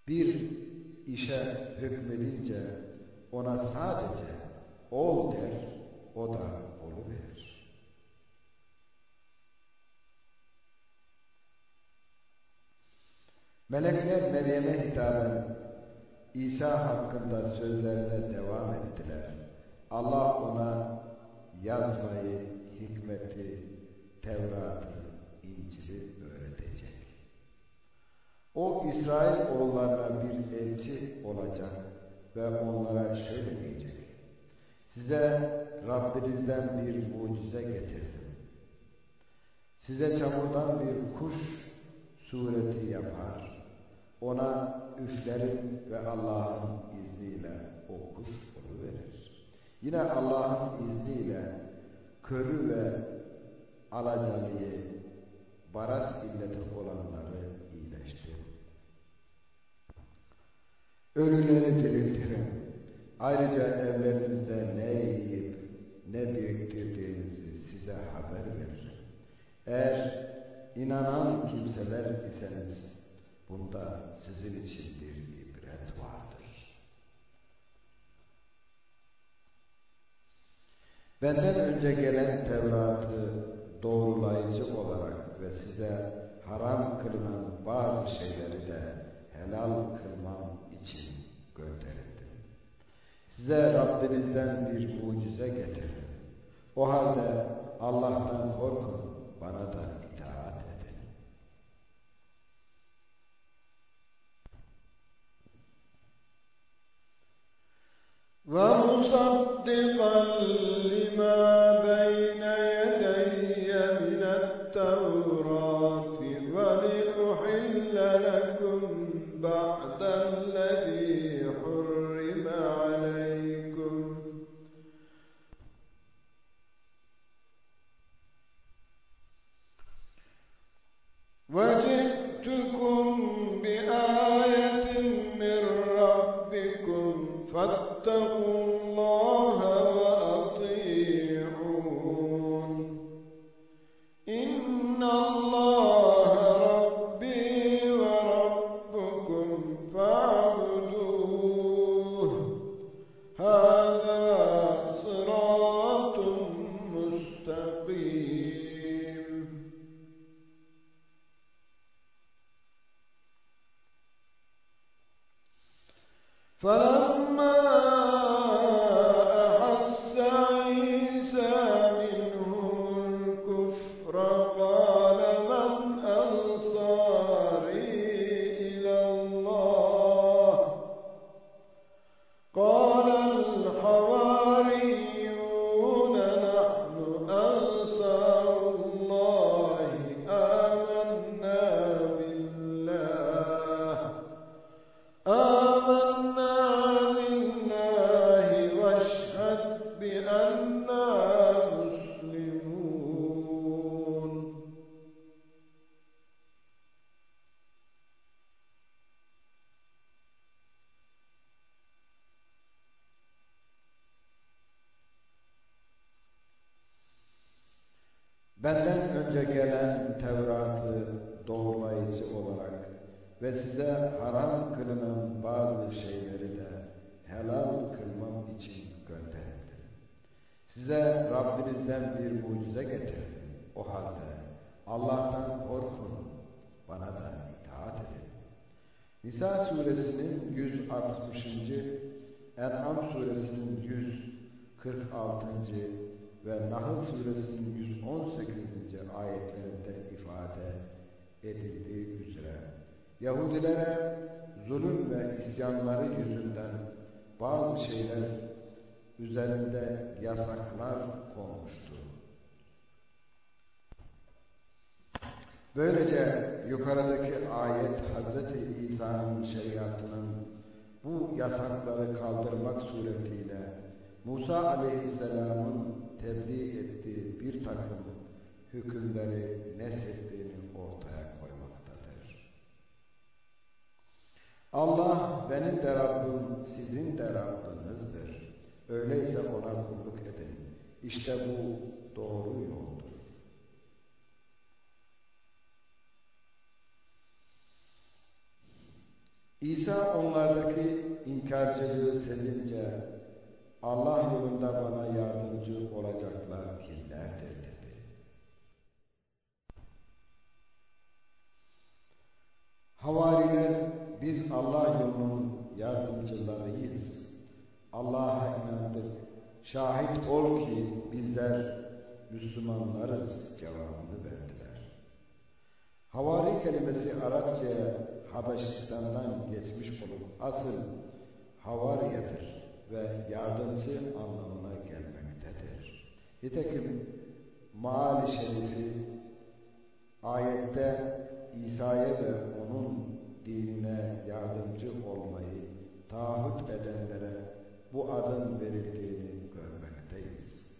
Speaker 1: Bir işe hükmedince ona sadece ol der, o da Melekler Meryem'e hitaben İsa hakkında sözlerine devam ettiler. Allah ona yazmayı, hikmeti, Tevrat'ı, İncil'i öğretecek. O İsrail oğullarına bir elçi olacak ve onlara şöyle diyecek. Size Rabbinizden bir mucize getirdim. Size çamurdan bir kuş sureti yapar. Ona üflerim ve Allah'ın izniyle o kuş verir. Yine Allah'ın izniyle körü ve alacalıyı, baras illeti olanları iyileştirin. Ölüleri diriltirim. Ayrıca evlerinizde ne yiyip ne biriktirdiğinizi size haber veririm. Eğer inanan kimseler iseniz bunda sizin için bir ibret vardır. Benden önce gelen Tevrat'ı doğrulayıcı olarak ve size haram kılınan bazı şeyleri de helal kılmam için gönderildim. Size Rabbinizden bir mucize getirdim. O halde Allah'tan korkun, bana da
Speaker 2: ومصدقا لما بين يدي من التوراة ولأحل لكم بعد الذي حرم عليكم. وجئتكم بآية من ربكم فاتقوا
Speaker 1: isyanları yüzünden bazı şeyler üzerinde yasaklar konmuştu. Böylece yukarıdaki ayet Hz. İsa'nın şeriatının bu yasakları kaldırmak suretiyle Musa aleyhisselamın tebliğ ettiği bir takım hükümleri neshettiğini ortaya koymaktadır. Allah benim de Rabbim sizin de Rabbinizdir. Öyleyse ona kulluk edin. İşte bu doğru yoldur. İsa onlardaki inkarcılığı sezince Allah yolunda bana yardımcı olacaklar kimlerdir dedi. Havariler biz Allah yolunun yardımcılarıyız. Allah'a inandık. Şahit ol ki bizler Müslümanlarız cevabını verdiler. Havari kelimesi Arapçaya Habeşistan'dan geçmiş olup asıl havariyedir ve yardımcı anlamına gelmektedir. Nitekim Maali Şerifi ayette İsa'ya ve onun dinine yardımcı olmayı taahhüt edenlere bu adın verildiğini görmekteyiz.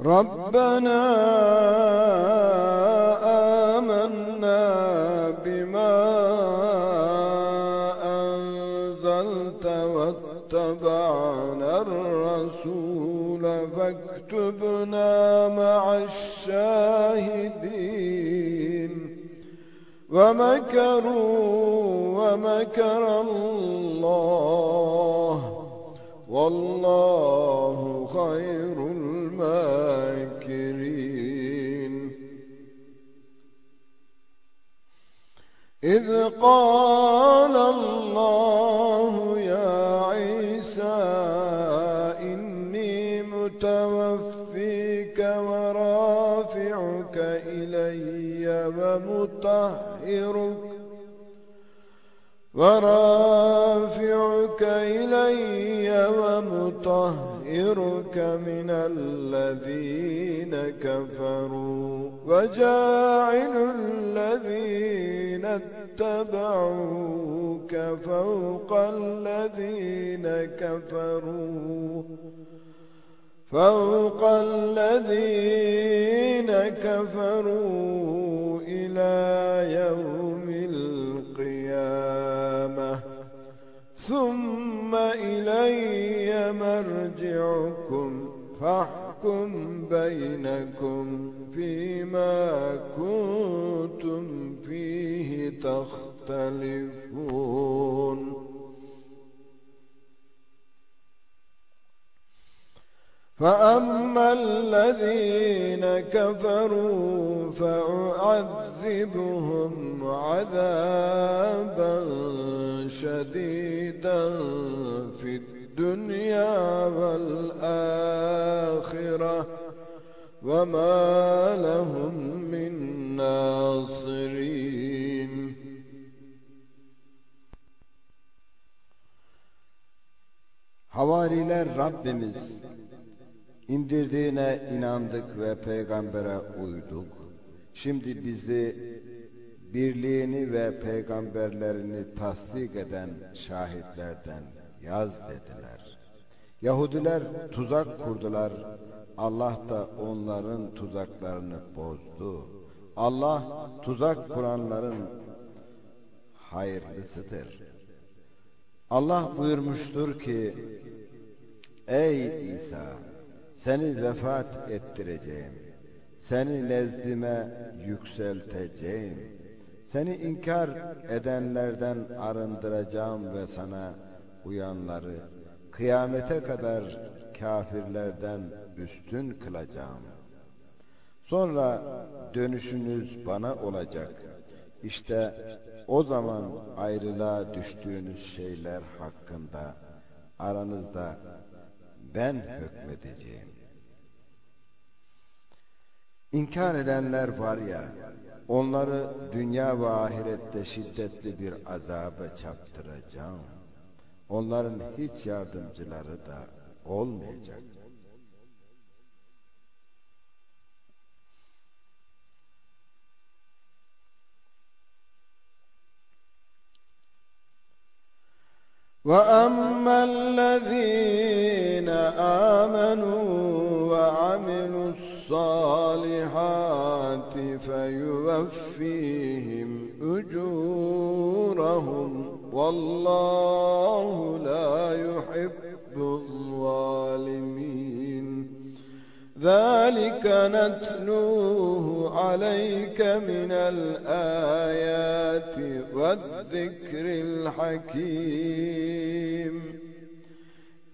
Speaker 2: Rabbena amennâ bimâ enzelte vettebe'aner rasûle fektübnâ ma'aş şâhidîn ومكروا ومكر الله والله خير الماكرين. إذ قال الله يا عيسى إني متوفيك ورافعك إلي ومطهرك ورافعك إلي ومطهرك من الذين كفروا وجاعل الذين اتبعوك فوق الذين كفروا فوق الذين كفروا إلى يوم القيامة. ثم إلي مرجعكم فاحكم بينكم فيما كنتم فيه تختلفون. فأما الذين كفروا فأعذبهم عذابا شديدا في الدنيا والآخرة. وما لهم من ناصرين.
Speaker 1: Havariler Rabbimiz indirdiğine inandık ve peygambere uyduk. Şimdi bizi birliğini ve peygamberlerini tasdik eden şahitlerden yaz dediler. Yahudiler tuzak kurdular. Allah da onların tuzaklarını bozdu. Allah tuzak kuranların hayırlısıdır. Allah buyurmuştur ki Ey İsa seni vefat ettireceğim. Seni nezdime yükselteceğim. Seni inkar edenlerden arındıracağım ve sana uyanları kıyamete kadar kafirlerden üstün kılacağım. Sonra dönüşünüz bana olacak. İşte o zaman ayrılığa düştüğünüz şeyler hakkında aranızda ben hükmedeceğim. İnkar edenler var ya, onları dünya ve ahirette şiddetli bir azaba çarptıracağım. Onların hiç yardımcıları da olmayacak.
Speaker 2: وأما الذين آمنوا وعملوا الصالحات فيوفيهم أجورهم والله لا يحب الظالمين. ذلك نتلوه عليك من الآيات والذكر الحكيم.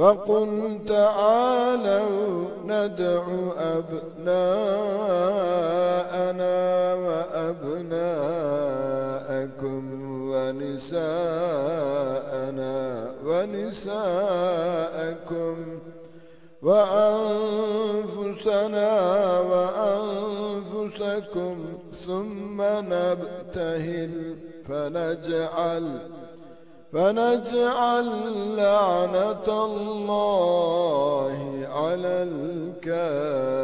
Speaker 2: فقل تعالوا ندع أبناءنا وأبناءكم ونساءنا ونساءكم وأنفسنا وأنفسكم ثم نبتهل فنجعل فنجعل لعنة الله على الكاذبين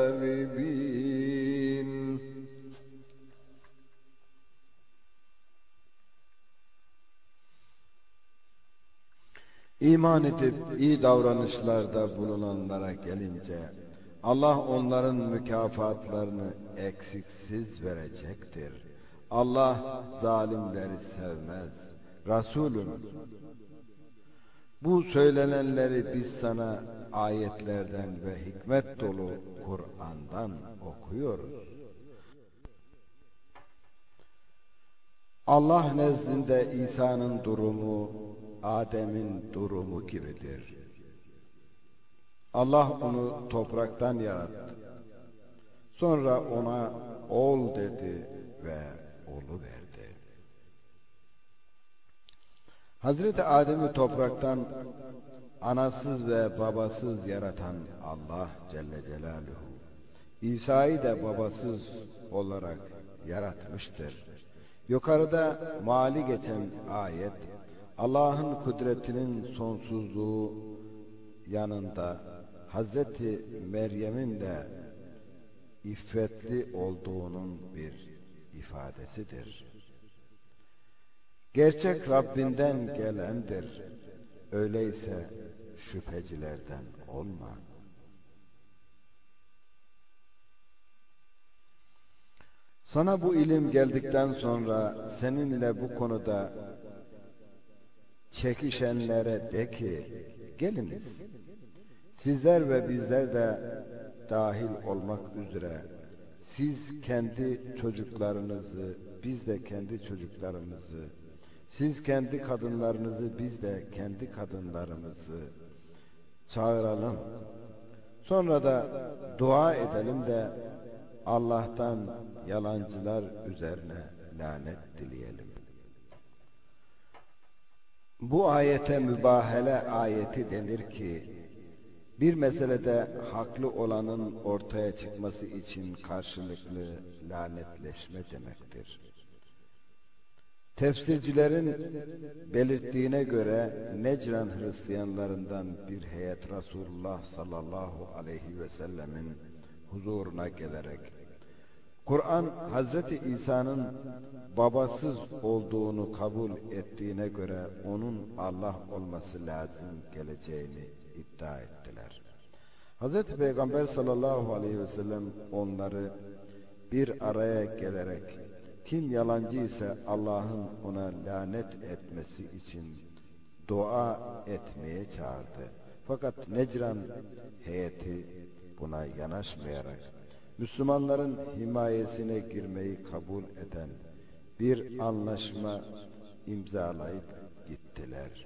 Speaker 1: İman edip iyi davranışlarda bulunanlara gelince Allah onların mükafatlarını eksiksiz verecektir. Allah zalimleri sevmez. Resulüm bu söylenenleri biz sana ayetlerden ve hikmet dolu Kur'an'dan okuyoruz. Allah nezdinde İsa'nın durumu Adem'in durumu gibidir. Allah onu topraktan yarattı. Sonra ona ol dedi ve olu Hazreti Adem'i topraktan anasız ve babasız yaratan Allah Celle Celaluhu İsa'yı da babasız olarak yaratmıştır. Yukarıda mali geçen ayet Allah'ın kudretinin sonsuzluğu yanında Hazreti Meryem'in de iffetli olduğunun bir ifadesidir. Gerçek Rabbinden gelendir. Öyleyse şüphecilerden olma. Sana bu ilim geldikten sonra seninle bu konuda çekişenlere de ki geliniz. Sizler ve bizler de dahil olmak üzere siz kendi çocuklarınızı biz de kendi çocuklarımızı siz kendi kadınlarınızı biz de kendi kadınlarımızı çağıralım. Sonra da dua edelim de Allah'tan yalancılar üzerine lanet dileyelim. Bu ayete mübahele ayeti denir ki bir meselede haklı olanın ortaya çıkması için karşılıklı lanetleşme demektir. Tefsircilerin belirttiğine göre Necran Hristiyanlarından bir heyet Resulullah sallallahu aleyhi ve sellemin huzuruna gelerek Kur'an Hazreti İsa'nın babasız olduğunu kabul ettiğine göre onun Allah olması lazım geleceğini iddia ettiler. Hazreti Peygamber sallallahu aleyhi ve sellem onları bir araya gelerek kim yalancı ise Allah'ın ona lanet etmesi için dua etmeye çağırdı. Fakat Necran heyeti buna yanaşmayarak Müslümanların himayesine girmeyi kabul eden bir anlaşma imzalayıp gittiler.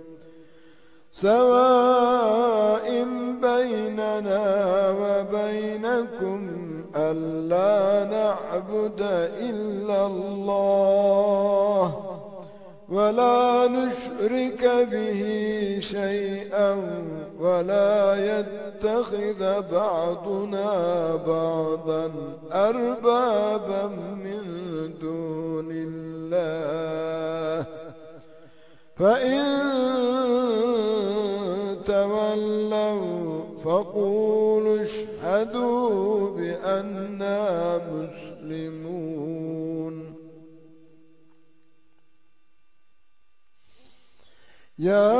Speaker 2: سواء بيننا وبينكم ألا نعبد إلا الله ولا نشرك به شيئا ولا يتخذ بعضنا بعضا أربابا من دون الله فإن تولوا فقولوا اشهدوا بأننا مسلمون. يا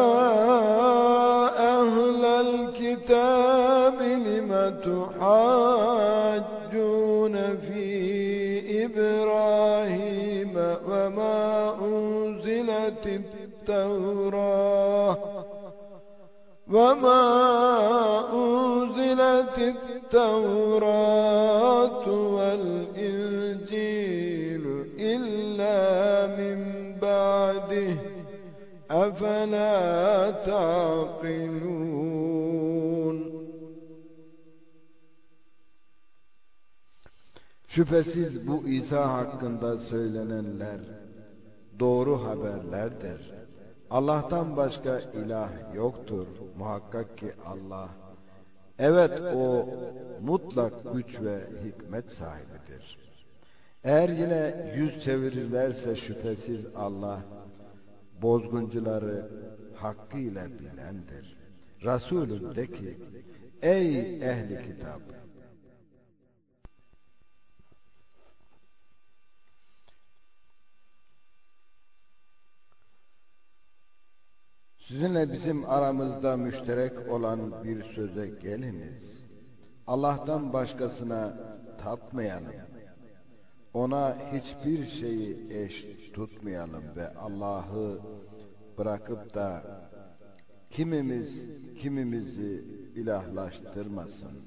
Speaker 2: أهل الكتاب لم تحاجون التوراة وما أنزلت التوراة والإنجيل إلا من بعده أفلا تعقلون
Speaker 1: Şüphesiz bu İsa hakkında söylenenler doğru haberlerdir. Allah'tan başka ilah yoktur. Muhakkak ki Allah evet o mutlak güç ve hikmet sahibidir. Eğer yine yüz çevirirlerse şüphesiz Allah bozguncuları hakkıyla bilendir. Resulüm de ki ey ehli kitap Sizinle bizim aramızda müşterek olan bir söze geliniz. Allah'tan başkasına tapmayalım. Ona hiçbir şeyi eş tutmayalım ve Allah'ı bırakıp da kimimiz kimimizi ilahlaştırmasın.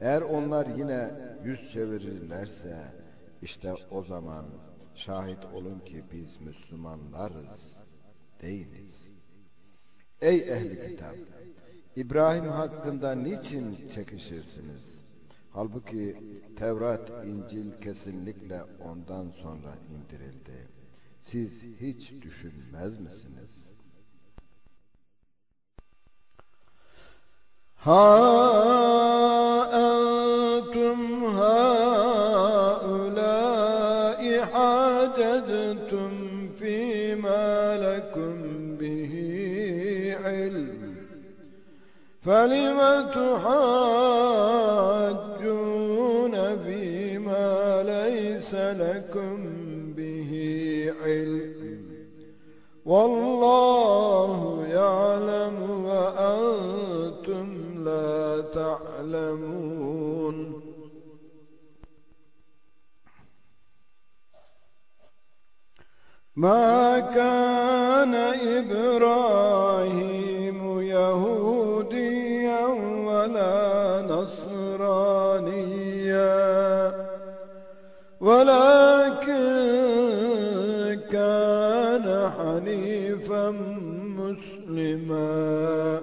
Speaker 1: Eğer onlar yine yüz çevirirlerse işte o zaman şahit olun ki biz Müslümanlarız değiliz. Ey ehli kitap! İbrahim hakkında niçin çekişirsiniz? Halbuki Tevrat, İncil kesinlikle ondan sonra indirildi. Siz hiç düşünmez misiniz?
Speaker 2: Ha entum haulâi hâcedtum fîmâ lekum bihi ilm فلم تحاجون فيما ليس لكم به علم. والله يعلم وأنتم لا تعلمون. ما كان إبراهيم يهوديا ولا نصرانيا. ولكن كان حنيفا مسلما.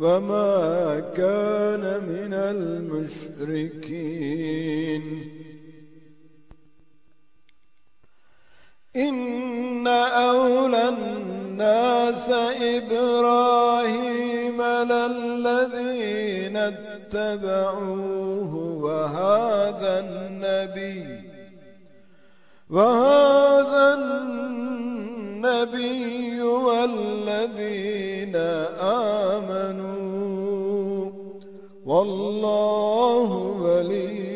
Speaker 2: وما كان من المشركين. إن أولى الناس إبراهيم للذين اتبعوه وهذا النبي وهذا النبي والذين آمنوا والله ولي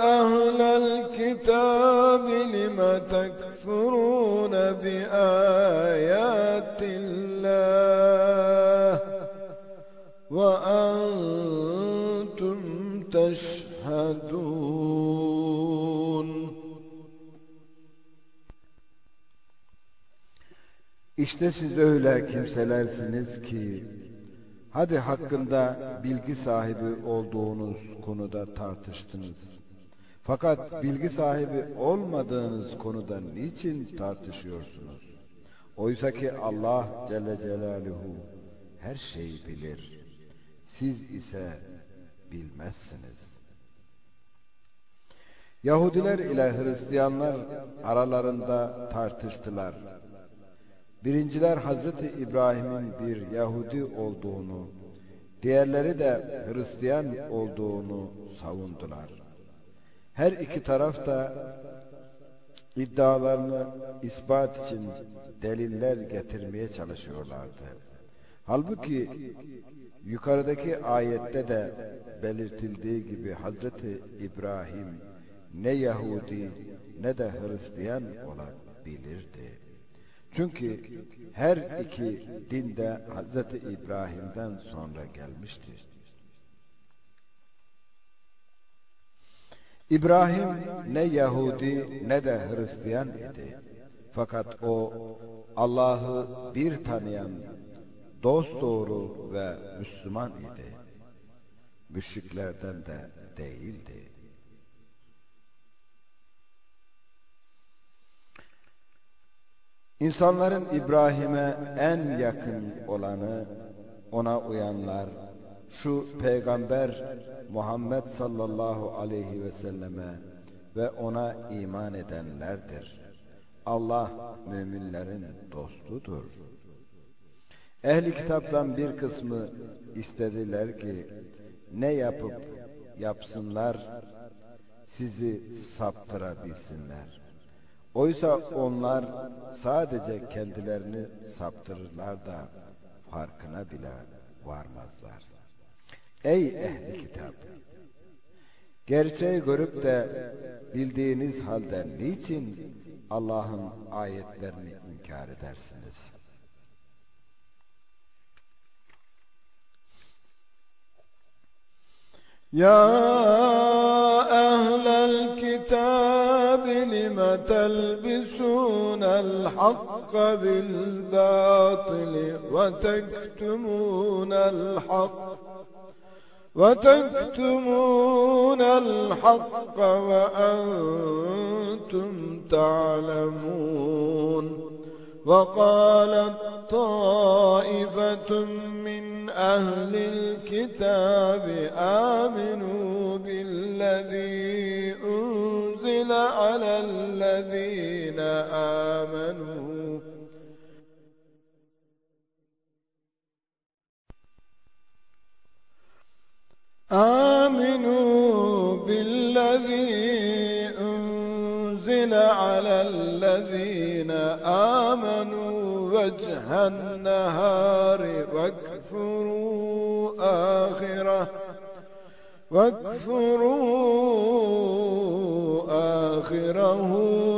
Speaker 2: الكتاب لم تكفرون بآيات الله وأنتم تشهدون
Speaker 1: İşte siz öyle kimselersiniz ki hadi hakkında bilgi sahibi olduğunuz konuda tartıştınız. Fakat bilgi sahibi olmadığınız konuda niçin tartışıyorsunuz? Oysa ki Allah Celle Celaluhu her şeyi bilir. Siz ise bilmezsiniz. Yahudiler ile Hristiyanlar aralarında tartıştılar. Birinciler Hazreti İbrahim'in bir Yahudi olduğunu, diğerleri de Hristiyan olduğunu savundular. Her iki taraf da iddialarını ispat için deliller getirmeye çalışıyorlardı. Halbuki yukarıdaki ayette de belirtildiği gibi Hazreti İbrahim ne Yahudi ne de Hristiyan olabilirdi. Çünkü her iki din de Hz. İbrahim'den sonra gelmiştir. İbrahim ne Yahudi ne de Hristiyan idi. Fakat o Allah'ı bir tanıyan dost doğru ve Müslüman idi. Müşriklerden de değildi. İnsanların İbrahim'e en yakın olanı ona uyanlar, şu peygamber Muhammed sallallahu aleyhi ve selleme ve ona iman edenlerdir. Allah müminlerin dostudur. Ehli kitaptan bir kısmı istediler ki ne yapıp yapsınlar sizi saptırabilsinler. Oysa onlar sadece kendilerini saptırırlar da farkına bile varmazlar. Ey ehli kitap! Gerçeği görüp de bildiğiniz halde niçin Allah'ın ayetlerini inkar edersiniz?
Speaker 2: Ya ehlel kitab lima telbisun el hakka bil batili ve tektumun el hakka وتكتمون الحق وأنتم تعلمون وقالت طائفة من أهل الكتاب آمنوا بالذي أنزل على الذين آمنوا آمنوا بالذي أنزل على الذين آمنوا وجه النهار واكفروا آخرة واكفروا آخره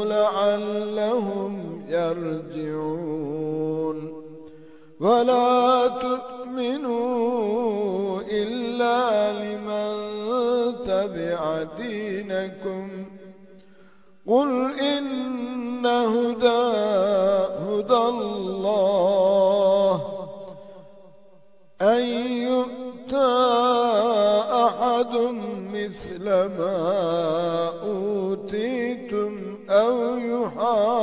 Speaker 2: لعلهم يرجعون ولا تؤمنوا لمن تبع دينكم. قل إن هدى هدى الله. أن يؤتى أحد مثل ما أوتيتم أو يحاجوكم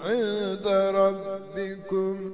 Speaker 2: عند ربكم.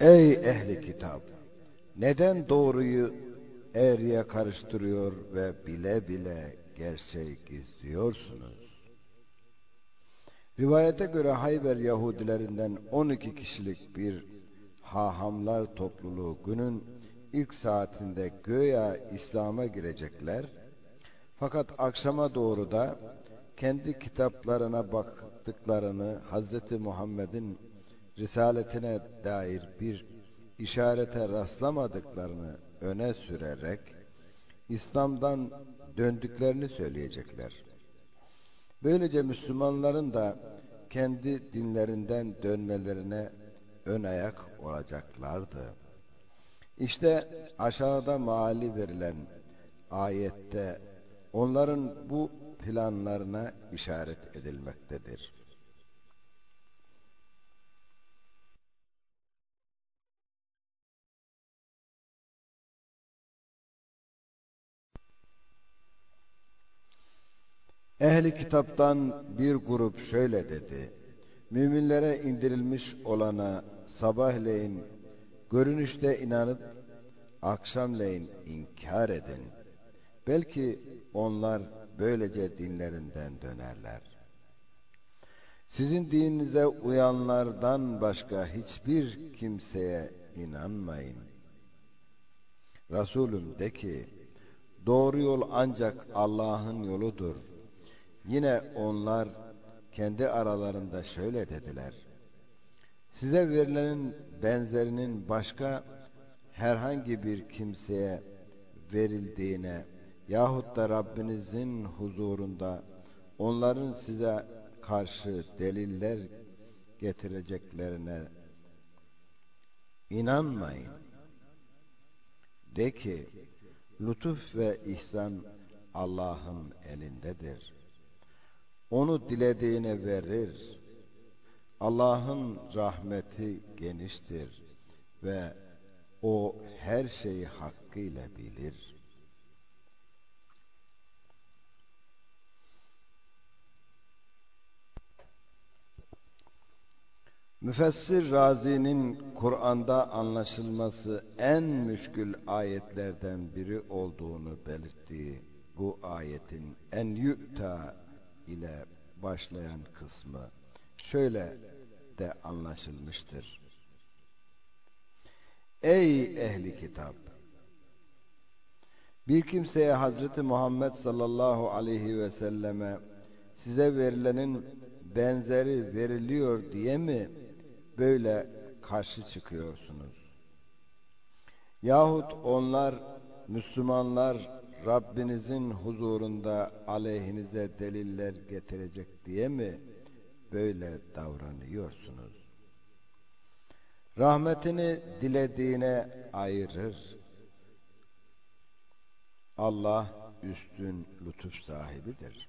Speaker 1: Ey ehli kitap! Neden doğruyu eğriye karıştırıyor ve bile bile gerçeği gizliyorsunuz? Rivayete göre Hayber Yahudilerinden 12 kişilik bir hahamlar topluluğu günün ilk saatinde göya İslam'a girecekler. Fakat akşama doğru da kendi kitaplarına baktıklarını Hazreti Muhammed'in risaletine dair bir işarete rastlamadıklarını öne sürerek İslam'dan döndüklerini söyleyecekler. Böylece Müslümanların da kendi dinlerinden dönmelerine ön ayak olacaklardı. İşte aşağıda maali verilen ayette onların bu planlarına işaret edilmektedir. Ehli kitaptan bir grup şöyle dedi. Müminlere indirilmiş olana sabahleyin görünüşte inanıp akşamleyin inkar edin. Belki onlar böylece dinlerinden dönerler. Sizin dininize uyanlardan başka hiçbir kimseye inanmayın. Resulüm de ki, doğru yol ancak Allah'ın yoludur. Yine onlar kendi aralarında şöyle dediler. Size verilenin benzerinin başka herhangi bir kimseye verildiğine yahut da Rabbinizin huzurunda onların size karşı deliller getireceklerine inanmayın. De ki, lütuf ve ihsan Allah'ın elindedir. Onu dilediğine verir. Allah'ın rahmeti geniştir ve o her şeyi hakkıyla bilir. Müfessir Razi'nin Kur'an'da anlaşılması en müşkül ayetlerden biri olduğunu belirttiği bu ayetin en yü'ta ile başlayan kısmı şöyle de anlaşılmıştır. Ey ehli kitap! Bir kimseye Hazreti Muhammed sallallahu aleyhi ve selleme size verilenin benzeri veriliyor diye mi böyle karşı çıkıyorsunuz? Yahut onlar Müslümanlar Rabbinizin huzurunda aleyhinize deliller getirecek diye mi böyle davranıyorsunuz? Rahmetini dilediğine ayırır. Allah üstün lütuf sahibidir.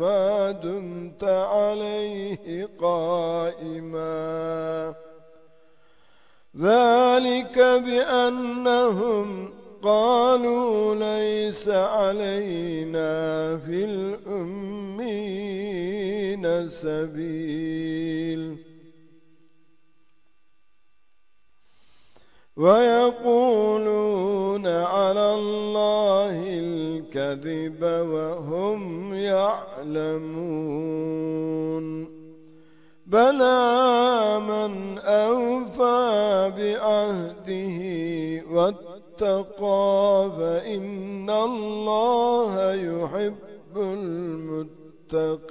Speaker 2: ما دمت عليه قائما. ذلك بأنهم قالوا ليس علينا في الأمين سبيل. ويقولون على الله الكذب وهم يعلمون. بلى من أوفى بعهده واتقى فإن الله يحب المتقين.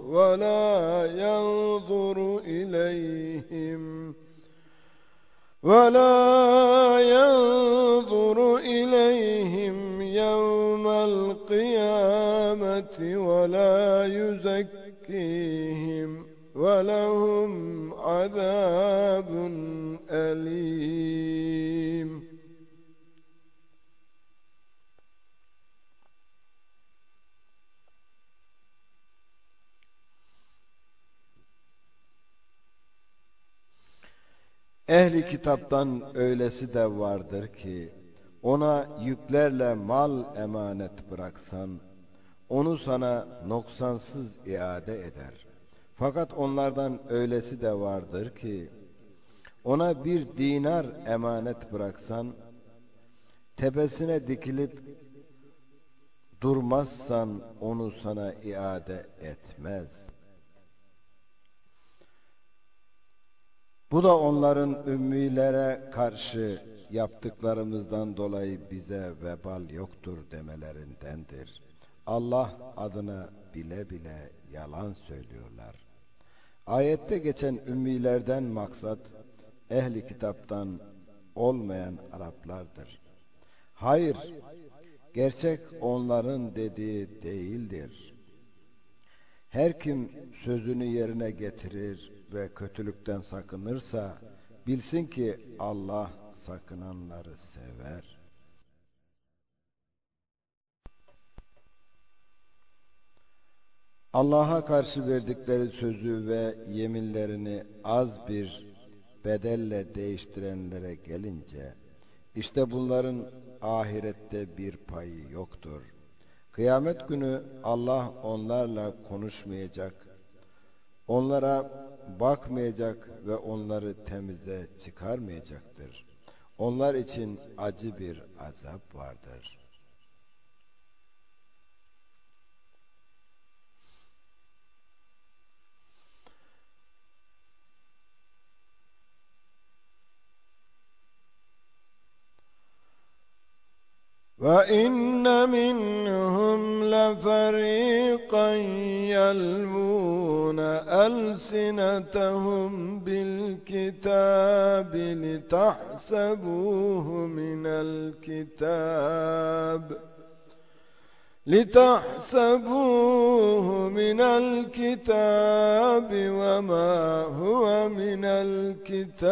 Speaker 2: ولا ينظر إليهم ولا ينظر إليهم يوم القيامة ولا يزكيهم ولهم عذاب أليم.
Speaker 1: Ehli kitaptan öylesi de vardır ki ona yüklerle mal emanet bıraksan onu sana noksansız iade eder. Fakat onlardan öylesi de vardır ki ona bir dinar emanet bıraksan tepesine dikilip durmazsan onu sana iade etmez.'' Bu da onların ümmilere karşı yaptıklarımızdan dolayı bize vebal yoktur demelerindendir. Allah adına bile bile yalan söylüyorlar. Ayette geçen ümmilerden maksat ehli kitaptan olmayan Araplardır. Hayır, gerçek onların dediği değildir. Her kim sözünü yerine getirir, ve kötülükten sakınırsa bilsin ki Allah sakınanları sever. Allah'a karşı verdikleri sözü ve yeminlerini az bir bedelle değiştirenlere gelince işte bunların ahirette bir payı yoktur. Kıyamet günü Allah onlarla konuşmayacak. Onlara bakmayacak ve onları temize çıkarmayacaktır. Onlar için acı bir azap vardır.
Speaker 2: وَإِنَّ مِنْهُمْ لَفَرِيقًا يَلْوُونَ أَلْسِنَتَهُمْ بِالْكِتَابِ لِتَحْسَبُوهُ مِنَ الْكِتَابِ لِتَحْسَبُوهُ مِنَ الْكِتَابِ وَمَا هُوَ مِنَ الْكِتَابِ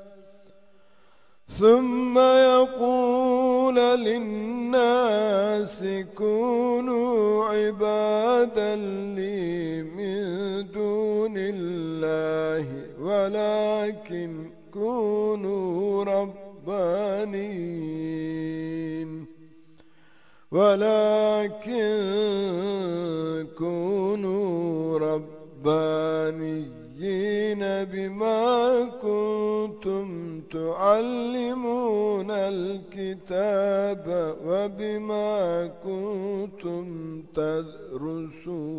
Speaker 2: ثم يقول للناس كونوا عبادا لي من دون الله ولكن كونوا ربانين ولكن كونوا ربانيين بما كنتم تعلمون الكتاب وبما كنتم تدرسون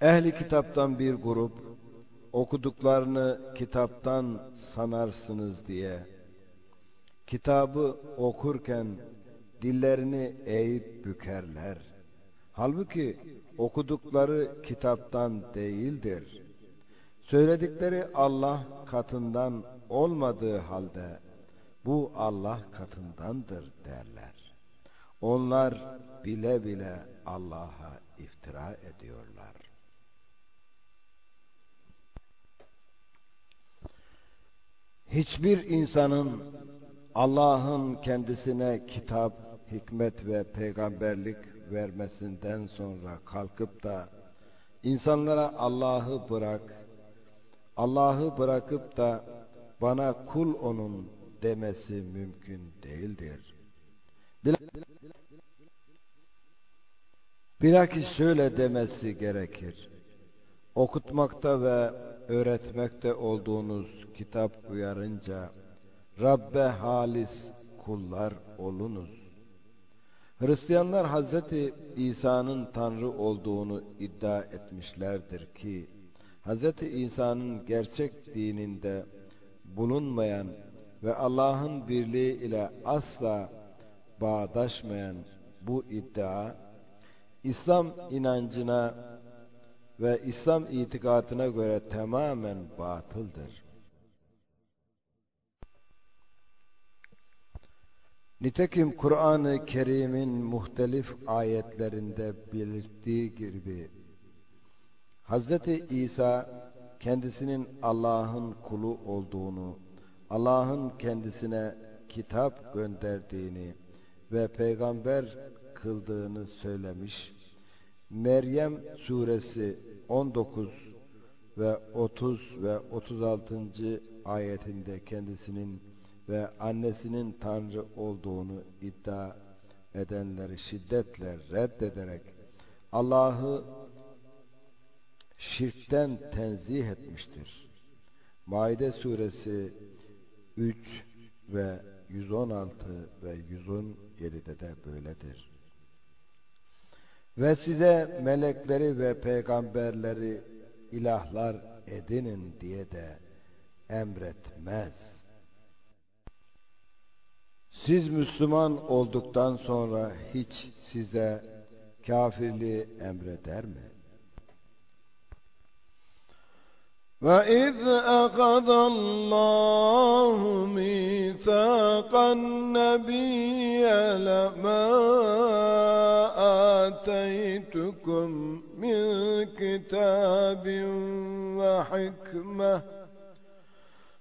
Speaker 1: Ehli kitaptan bir grup okuduklarını kitaptan sanarsınız diye kitabı okurken dillerini eğip bükerler. Halbuki okudukları kitaptan değildir. Söyledikleri Allah katından olmadığı halde bu Allah katındandır derler. Onlar bile bile Allah'a iftira ediyorlar. Hiçbir insanın Allah'ın kendisine kitap, hikmet ve peygamberlik vermesinden sonra kalkıp da insanlara Allah'ı bırak, Allah'ı bırakıp da bana kul onun demesi mümkün değildir. Bilakis şöyle demesi gerekir. Okutmakta ve öğretmekte olduğunuz kitap uyarınca Rabbe halis kullar olunuz. Hristiyanlar Hazreti İsa'nın Tanrı olduğunu iddia etmişlerdir ki Hazreti İsa'nın gerçek dininde bulunmayan ve Allah'ın birliği ile asla bağdaşmayan bu iddia İslam inancına ve İslam itikadına göre tamamen batıldır. Nitekim Kur'an-ı Kerim'in muhtelif ayetlerinde belirttiği gibi Hz. İsa kendisinin Allah'ın kulu olduğunu, Allah'ın kendisine kitap gönderdiğini ve peygamber kıldığını söylemiş. Meryem suresi 19 ve 30 ve 36. ayetinde kendisinin ve annesinin Tanrı olduğunu iddia edenleri şiddetle reddederek Allah'ı şirkten tenzih etmiştir. Maide suresi 3 ve 116 ve 117'de de böyledir. Ve size melekleri ve peygamberleri ilahlar edinin diye de emretmez. Siz Müslüman olduktan sonra hiç size kafirliği emreder mi?
Speaker 2: وَإِذْ أَخَذَ اللَّهُ مِيثَاقَ النَّبِيِّ لَمَا آتَيْتُكُم مِّن كِتَابٍ وَحِكْمَةٍ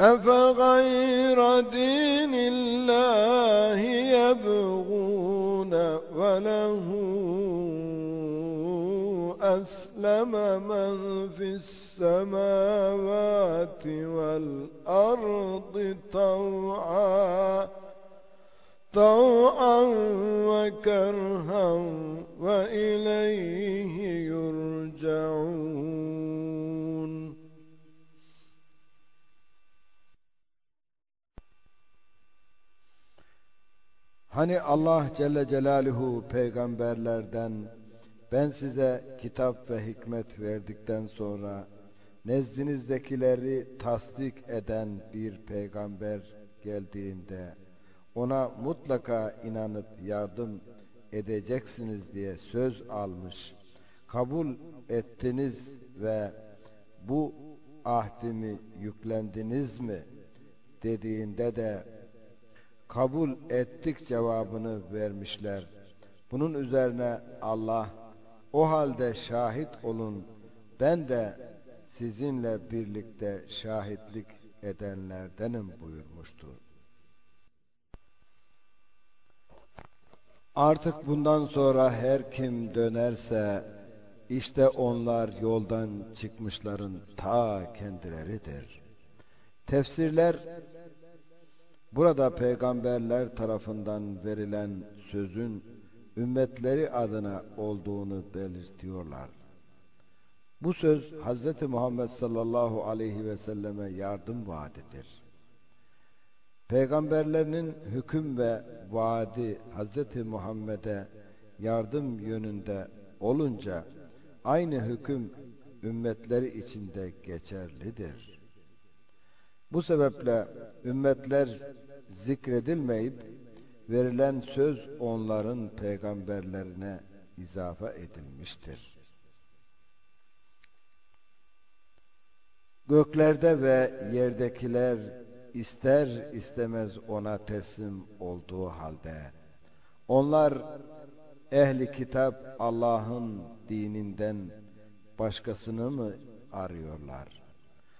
Speaker 2: أفغير دين الله يبغون وله أسلم من في السماوات والأرض طوعا طوعا وكرها وإليه يرجعون
Speaker 1: Hani Allah Celle Celaluhu peygamberlerden ben size kitap ve hikmet verdikten sonra nezdinizdekileri tasdik eden bir peygamber geldiğinde ona mutlaka inanıp yardım edeceksiniz diye söz almış, kabul ettiniz ve bu ahdimi yüklendiniz mi dediğinde de kabul ettik cevabını vermişler. Bunun üzerine Allah o halde şahit olun ben de sizinle birlikte şahitlik edenlerdenim buyurmuştu. Artık bundan sonra her kim dönerse işte onlar yoldan çıkmışların ta kendileridir. Tefsirler burada peygamberler tarafından verilen sözün ümmetleri adına olduğunu belirtiyorlar. Bu söz Hz. Muhammed sallallahu aleyhi ve selleme yardım vaadidir. Peygamberlerinin hüküm ve vaadi Hz. Muhammed'e yardım yönünde olunca aynı hüküm ümmetleri içinde geçerlidir. Bu sebeple ümmetler zikredilmeyip verilen söz onların peygamberlerine izafe edilmiştir. Göklerde ve yerdekiler ister istemez ona teslim olduğu halde onlar ehli kitap Allah'ın dininden başkasını mı arıyorlar?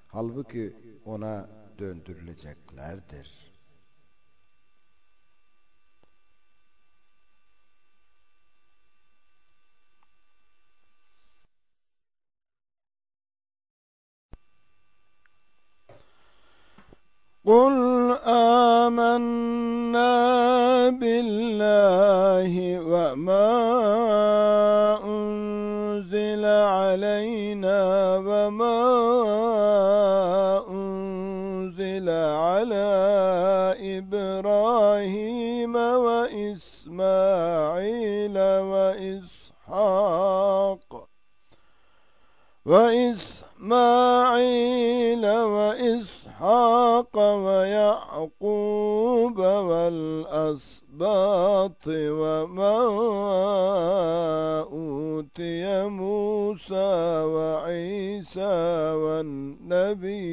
Speaker 1: Halbuki ona döndürüleceklerdir.
Speaker 2: قل آمنا بالله وما أنزل علينا وما أنزل على إبراهيم وإسماعيل وإسحاق وإسماعيل وإسحاق وإسحاق ويعقوب والأسباط وما أوتي موسى وعيسى والنبيون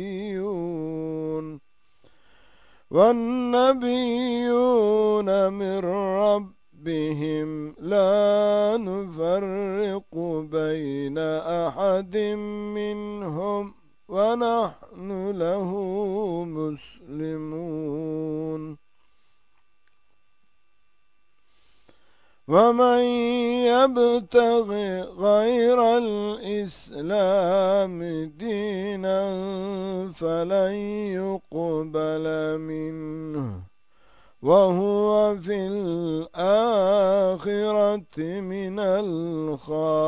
Speaker 2: والنبيون من ربهم لا نفرق بين أحد منهم ونحن له مسلمون. ومن يبتغ غير الإسلام دينا فلن يقبل منه. وهو في الآخرة من الخاسرين.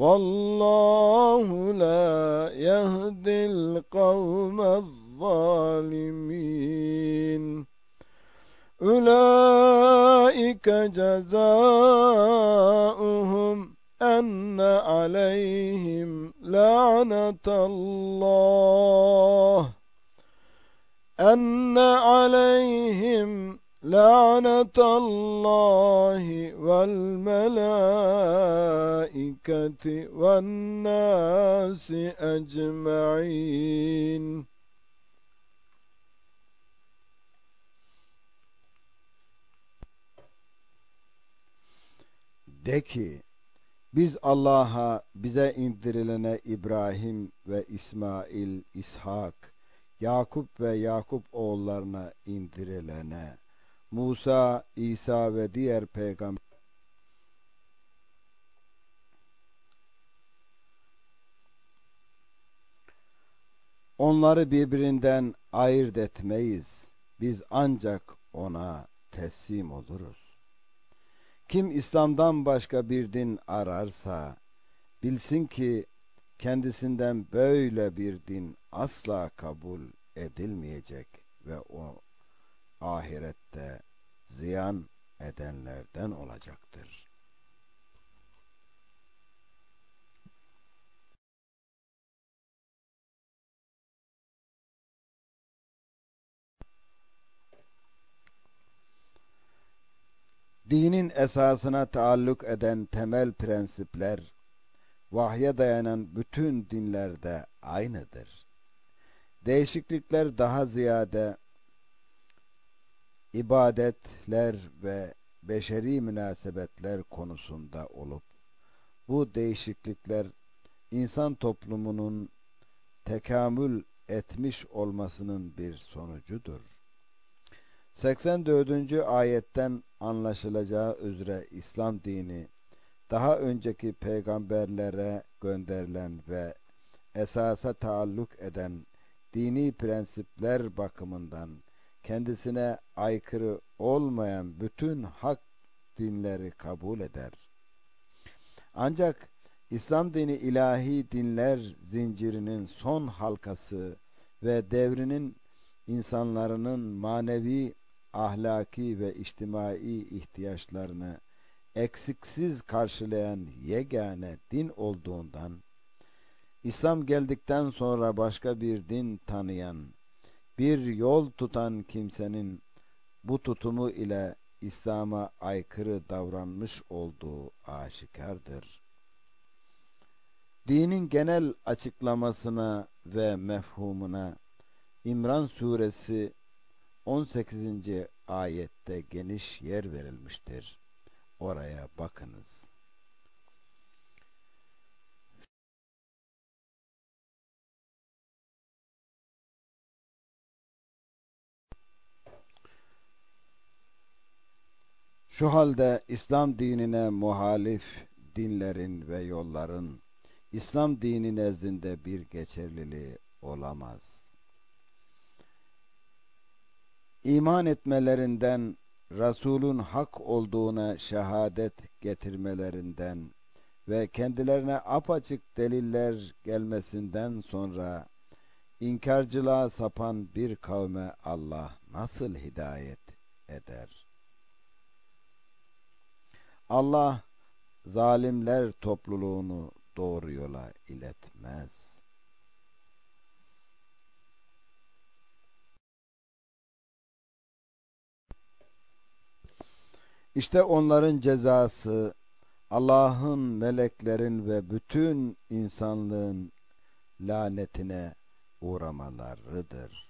Speaker 2: والله لا يهدي القوم الظالمين. أولئك جزاؤهم أن عليهم لعنة الله. أن عليهم لعنة الله والملائكة والناس أجمعين
Speaker 1: De ki, biz Allah'a bize indirilene İbrahim ve İsmail, İshak, Yakup ve Yakup oğullarına indirilene, Musa, İsa ve diğer peygamber Onları birbirinden ayırt etmeyiz. Biz ancak ona teslim oluruz. Kim İslam'dan başka bir din ararsa bilsin ki kendisinden böyle bir din asla kabul edilmeyecek ve o ahirette ziyan edenlerden olacaktır. Dinin esasına taalluk eden temel prensipler vahye dayanan bütün dinlerde aynıdır. Değişiklikler daha ziyade ibadetler ve beşeri münasebetler konusunda olup bu değişiklikler insan toplumunun tekamül etmiş olmasının bir sonucudur. 84. ayetten anlaşılacağı üzere İslam dini daha önceki peygamberlere gönderilen ve esasa taalluk eden dini prensipler bakımından kendisine aykırı olmayan bütün hak dinleri kabul eder. Ancak İslam dini ilahi dinler zincirinin son halkası ve devrinin insanların manevi, ahlaki ve içtimai ihtiyaçlarını eksiksiz karşılayan yegane din olduğundan İslam geldikten sonra başka bir din tanıyan, bir yol tutan kimsenin bu tutumu ile İslam'a aykırı davranmış olduğu aşikardır. Dinin genel açıklamasına ve mefhumuna İmran suresi 18. ayette geniş yer verilmiştir. Oraya bakınız. Şu halde İslam dinine muhalif dinlerin ve yolların İslam dini nezdinde bir geçerliliği olamaz. İman etmelerinden Resul'ün hak olduğuna şehadet getirmelerinden ve kendilerine apaçık deliller gelmesinden sonra inkarcılığa sapan bir kavme Allah nasıl hidayet eder? Allah zalimler topluluğunu doğru yola iletmez. İşte onların cezası Allah'ın, meleklerin ve bütün insanlığın lanetine uğramalarıdır.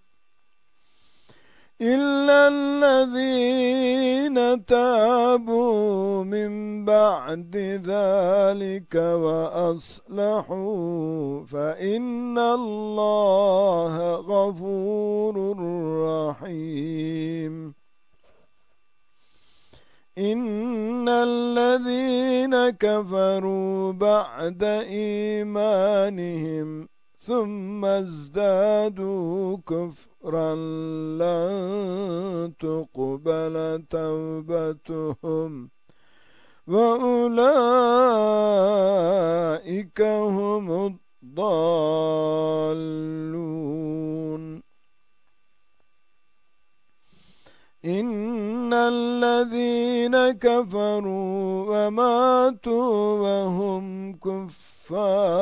Speaker 1: إلا الذين تابوا من بعد ذلك وأصلحوا فإن الله غفور رحيم إن الذين كفروا بعد إيمانهم ثم ازدادوا كفرا لن تقبل توبتهم وأولئك هم الضالون. إن الذين كفروا وماتوا وهم كفار.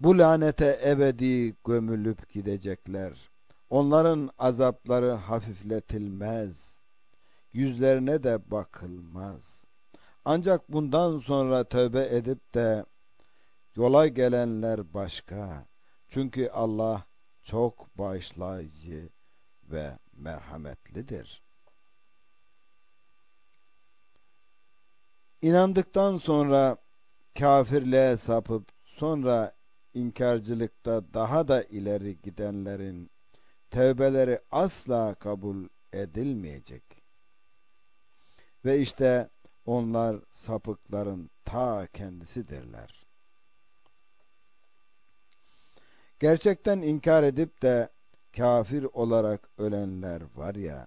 Speaker 2: Bu lanete ebedi gömülüp gidecekler. Onların azapları hafifletilmez. Yüzlerine de bakılmaz. Ancak bundan sonra tövbe edip de yola gelenler başka. Çünkü Allah çok bağışlayıcı ve merhametlidir. İnandıktan sonra kafirliğe sapıp sonra inkarcılıkta daha da ileri gidenlerin tövbeleri asla kabul edilmeyecek. Ve işte onlar sapıkların ta kendisidirler. Gerçekten inkar edip de kafir olarak ölenler var ya,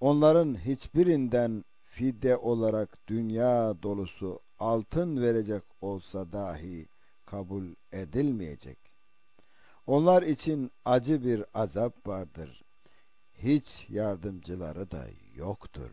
Speaker 2: onların hiçbirinden fidye olarak dünya dolusu altın verecek olsa dahi kabul edilmeyecek. Onlar için acı bir azap vardır. Hiç yardımcıları da yoktur.